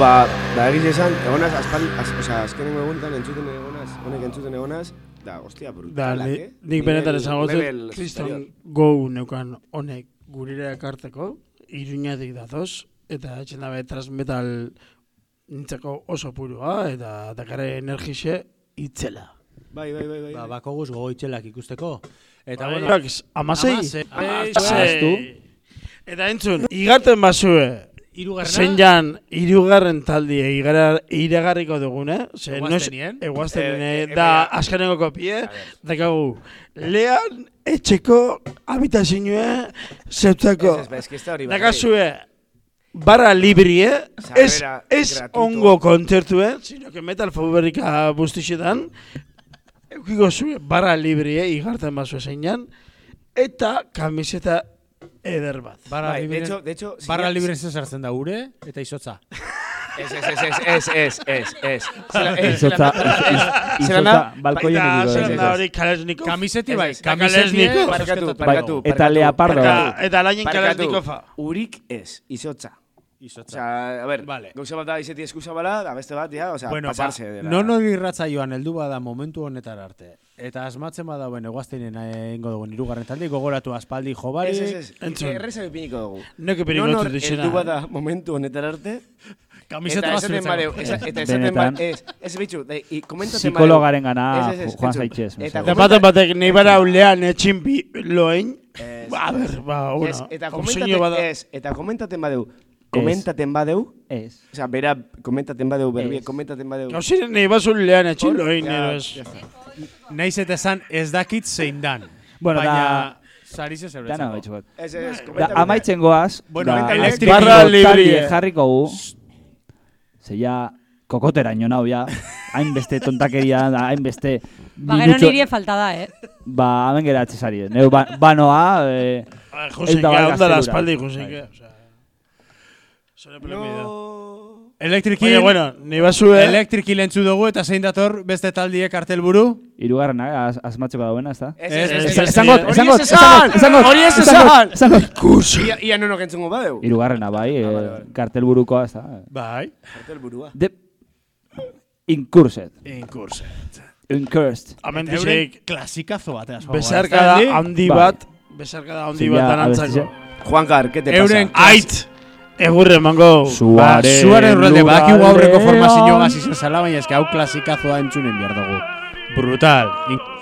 Ba, da egiz esan, egonaz, aspal, az, oza, azkenengo egunetan entzuten egonaz, honek entzuten egonaz, da, ostia, Da, brutalak, ni, eh? nik benetan esango dut, kriston gou neukan honek gurira ekarteko, iruñatik datoz, eta etxen dabe transmetal nintzeko oso purua, eta dakare energixe itzela. Bai, bai, bai, bai. Ba, bakoguz gogoitzelak ikusteko. Eta Bai, bueno? Amasei. Amasei. Eta entzun, igarten bazue, Hirugarrena? zein jan, irugarren taldie igara, iragarriko dugune, ze no es, Eguaztenien? eguaztenien, Eh, eh, da baina- azkenengo kopie, dakagu, lehan etxeko zeutzako. Ez, ez, ez, ez hori. bai. Dakazue, barra librie, ez, Sarrera ez gratuito. ongo kontzertuen, sino que metal fabrika bustixetan, eukiko zue barra librie igartzen bazue zeinan, eta kamiseta eder bat. Barra Bai, de libre, hecho, de hecho, barra libre sartzen da ure eta izotza. Ez, ez, ez, ez, ez, ez, ez, ez. Zela- ez, Izotza, izotza, balkoien Eta egiko. zer ez, da hori kalesnikov. Kamiseti bai, ez, kamiseti. Barkatu, zozketatu. barkatu. Eta barkatu. Eta, eta lain Barkatu. kalesnikofa. Urik ez, izotza. Izotza. Osea, a ver, Vale. gauza bat da izeti eskusa bala, da beste bat, ja, osea, Bueno, ba, pasarse dela. non hori irratzaioan heldu bada momentu honetar arte. Eta asmatzen bada bueno, eguazteinen egingo dugun hirugarren talde gogoratu aspaldi jobari. Ez, ez, ez, Entzun. erreza bipiniko dugu. Non hor dut heldu bada momentu honetar arte, Kamiseta eta bat esaten badeu, eta esaten ez, ez bitxu, da, i, komentatzen Psikologaren gana joan entzun. zaitxez. Eta. Eta baten batek nahi bara ulean etxin bi loein. Ez, Ba, a ber, ba, bueno. eta bada. ez, eta komentaten badeu, komentaten badeu, Ez. osea, bera komentaten badeu, berbie komentaten badeu. Gauziren nahi bazu ulean etxin Hor, loein, ja, nero ja ez. Naiz eta esan ez dakit zein dan. Bueno, Baina, da- sariz ez Dana euretzako. betxo bat. Ez, ez, Da, amaitzen goaz, Bueno, da, elektrik- azkenengo barra librie. jarriko gu, ze ja, kokoteraino nau ja, hainbeste tontakeria, hainbeste Ba, gero minutxo- niri falta da, eh? Ba, hemen geratze zari. Neu ba, banoa, eh, Ah, Ez Josenke, da bai onda gaztelura. aspaldi, Josenke. Bai. Zure. No. Elektriki, Baina, bueno, ni bazue... elektriki lentzu dugu eta zein dator beste taldiek kartelburu? irugarrenak az, asmatzeko dauena, ez da? Ez, Ez, ez, ez, ez, ez, Esangot, hori ez esan! esangot, Hori ez esangot, esan! esangot. Ia, ia nono gentzungo badeu. Irugarrena bai, Ah, vale, eh, vale. kartelburukoa, ez da? Bai. Kartel burua. The Incursed. Incursed. Hemen Eta euren dizek, klasikazo bateaz. besarkada handi Bai. bat, besarkada handi bat ja, arantzako. abestize- Juankar, ¿qué te pasa? Euren Ait! Egurre emango. Ba, Suaren zuaren urralde, badakigu aurreko formazio gaz izan zala, baina eske hau klasikazoa entzunen behar dugu. Brutal. In-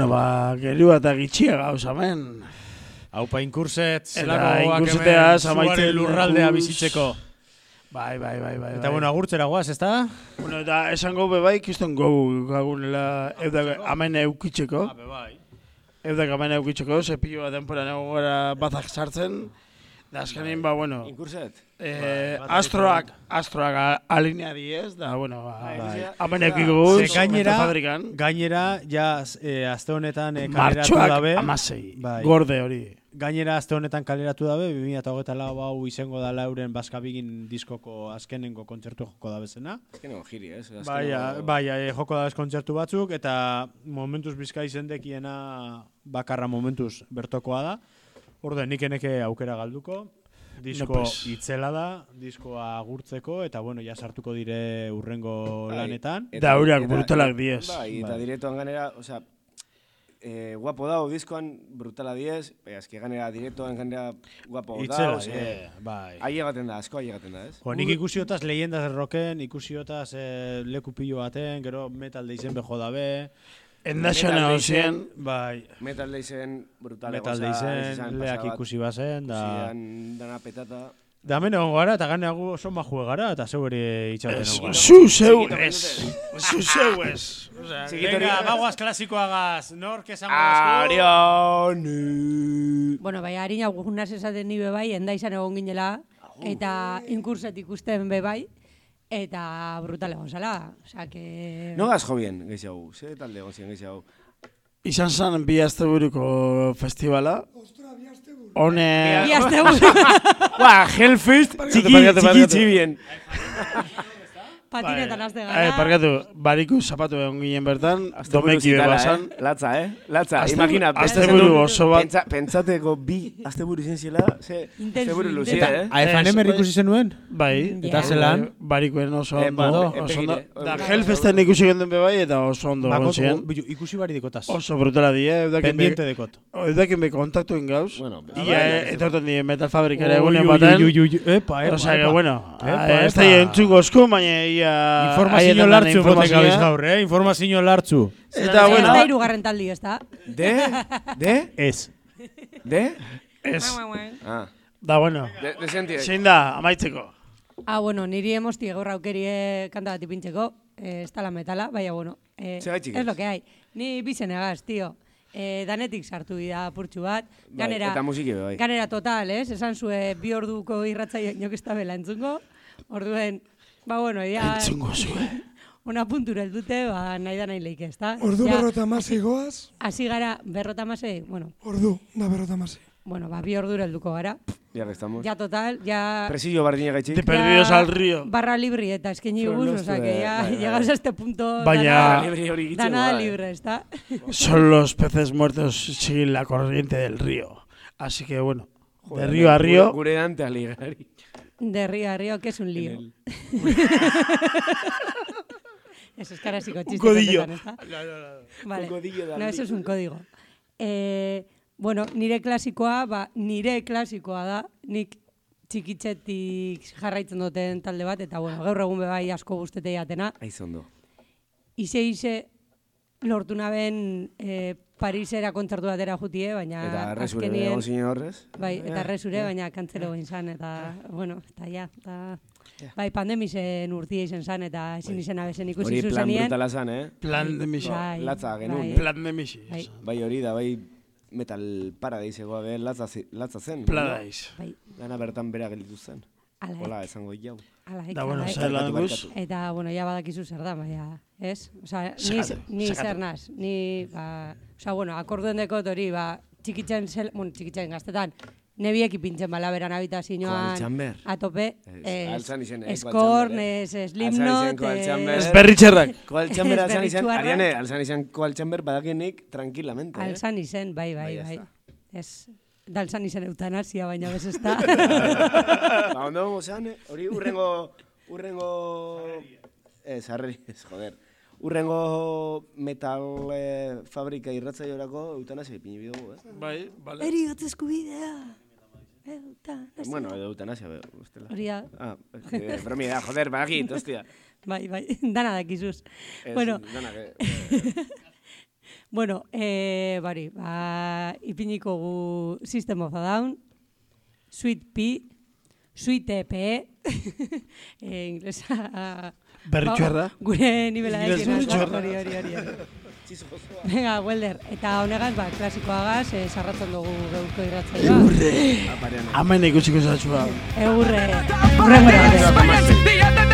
Bueno, ba, gerua eta gitxia gauz, amen. Haupa inkurset, inkurseteaz hemen amaitzen lurraldea bizitzeko. Bai, bai, bai, bai. Eta bai. bueno, agurtzera guaz, ezta? Bueno, eta esan gau bebai, kiston gau gagunela eudak amen eukitzeko. Ape bai. Eudak amen eukitzeko, zepioa denpora nago gara batzak sartzen. Da azkenin, ba, bueno, Inkurset? eh, Bai, batak astroak, astroak a- alinea diez, da, bueno, ba, Bai. amen eukiko guz, Ze gainera- fabrikan. Gainera, ja, eh, azte honetan eh, kaleratu Martxoak dabe. amasei, Bai. gorde hori. Gainera, azte honetan kaleratu dabe, 2008 lau hau izango dala euren Baskabigin diskoko azkenengo kontzertu joko da bezena. Azkeneko giri, ez? Azkeneko- Baia, baia, eh, joko da kontzertu batzuk, eta momentuz bizkai zendekiena bakarra momentuz bertokoa da. Orde, nik eneke aukera galduko. Disko No, pues. itzela da, diskoa agurtzeko, eta bueno, ja sartuko dire urrengo Bai. lanetan. Eta- Da horiak brutalak diez. Bai, eta Bai. diretoan ganera, osea, eh, guapo dago diskoan, brutala diez, eh, eski ganera diretoan ganera guapo Itzela, dago, eh, bai. Aiegaten da, asko aiegaten da, ez? Jo, nik ikusiotaz leyendas rocken, ikusiotaz eh, leku pilo baten, gero metal deizen bejo dabe. Endaxan Metal hausen, Bai, Metal Deizen brutale metal deizen, leak ikusi bazen, da... ikusian dana petata. Da hemen egon gara, eta gane gu oso majue gara, eta zeu ere itxauten egon gara. zu zeu ez, zu zeu ez. Venga, bagoaz klasikoagaz, nork esango dazku? Arion! Bueno, bai, harina gugunaz esaten ni bebai, enda izan egon ginela, eta inkurset ikusten bebai, eta brutal egon zala. Osea, que... No gaz jo bien, gehiago, ze talde egon ziren gehiago. Izan zen bi asteburuko festivala. Hone... Bi asteburu Ba, Hellfest, txiki, txiki, txibien. Patinetan azte Eh, gara. parkatu, bariku zapatu egon ginen bertan, domeki bebasan. eh? Latza, eh? Latza, Aste- imagina. pentsatzen du- oso bat. Pentsa, pentsateko bi asteburu izan ziela, ze Intenso, asteburu intenso. luzia, eh? Aefan emer bai. ikusi zenuen? Bai, Eta zelan? bai, Barikuen oso Eh, ondo, oso ondo. Da, Ondo. Hellfesten ikusi gendun bebai eta oso ondo egon Bakot, ziren. bitu, ikusi bari dikotaz. Oso brutala die, eudakin Pendiente dekot. eudakin be kontaktuen gauz. Bueno, Ia, eh, etorten die metal fabrikara Ui, egunen baten. Epa, epa, Osea, epa. bueno, Epa, eh, ez da entzungo esku, baina ia... Informazio lartzu botek informazioa. gaur, eh? Informazio lartzu. Eta, bueno, da irugarren taldi, ez da? De? De? Ez. De? ez, Ah, da, bueno, de, de zein da, amaitzeko. Ah, bueno, niri emosti gaur aukerie kanta bat ipintzeko, eh, ez tala metala, baina bueno, eh, ez? lo que hay. Ni bizen egaz, tío. Eh, danetik sartu dira purtsu bat, Bai, ganera, eta musiki bai. ganera total, ez? Esan zue bi orduko irratzaio inok ez da bela entzungo, orduen, ba bueno, ja, Entzungo zue. ona puntura dute, ba, nahi da nahi leike, ez da? Ordu Ja, berrota amasei goaz, Hasi gara, berrota masei, bueno, ordu da berrota amasei. bueno, ba, bi ordura helduko gara. Ya que estamos. Ja total, ja... Presillo bardina gaitxik. De perdidos al río. Barra libre eta eskaini Son guz, o sea, que ya llegas a este punto... Baina- Libre Dana bai. libre, está. Son los peces muertos siguen la corriente del río. Así que bueno, de río a río. Gure dante aligari. De río a río, que es un lío. eso es carasico chiste. codillo. kontetan, ¿está? Vale. Un codillo de No, eso es un código. Eh, bueno, nire klasikoa, ba, nire klasikoa da, nik txikitzetik jarraitzen duten talde bat, eta bueno, gaur egun bebai asko guztete jatena. Aizondo. Ize ize lortu naben eh, Parisera kontzertu batera jutie, baina Eta azkenien- egon zinen horrez. Bai, eta erresure, baina kantzelo egin zan, eta, bueno, eta ja, eta, bai, pandemisen urtia izen zan, eta ezin Bai. izena bezen ikusi Hori plan zuzenien. brutala zan, eh? Plan de misi. Bai, Latza genuen, bai. eh? Plan de misi. Bai. Bai hori da, bai metal paradeisegoa be latza, latza zen. Paradise. Bai, Dana bertan bera gelditu zen. Ala, Hola, esango jau. ala, Da, bueno, ala, zer lan Barkatu, guz. Eta, bueno, ja badakizu zer da, baina, ez? Osa, ni, ni zer naz, ni, ba, osa, bueno, akorduen dekot hori, ba, txikitzen, zel, bueno, txikitzen gaztetan, nebiek ipintzen bala beran habitazioan, Koaltxamber. a tope, Ez, ez, altzan izen, eh, eskorn, koaltxamber, eh. slipknot, izen koaltxamber. ez, berritxerrak. Koaltxamber alzan izan, berritxuarra. Ariane, alzan izan koaltxamber badakinik tranquilamente, eh? Alzan izen, bai, bai, Bai, bai. ya Ez, dalzan izen eutanasia, baina bez ez da. ba, ondo gongo zean, eh? hori urrengo, urrengo... Ez, harreri, ez, joder. Urrengo metal eh, fabrika irratzaiorako eutanasia ipini bidugu, ez? Bai, vale. Eriotz eskubidea. Eutanasia. Bueno, edo eutanasia, be, ustela. Hori da, Ah, eh, bromi da, joder, badakit, hostia. bai, bai, dana dakizuz. Ez, Bueno, Danak, eh, Bueno, eh, bari, ba, ipiniko gu System of a Down, Sweet Pea, Sweet EP, eh, inglesa... Berritxuarra. ba, Gure nivela berritxuarra. hori, hori, hori. Venga, Welder, eta honegaz, ba, klasikoagaz, eh, sarratzen dugu gaurko irratzaioa. Egurre! Hemen ikusiko zatxua. Egurre, urrengora. The other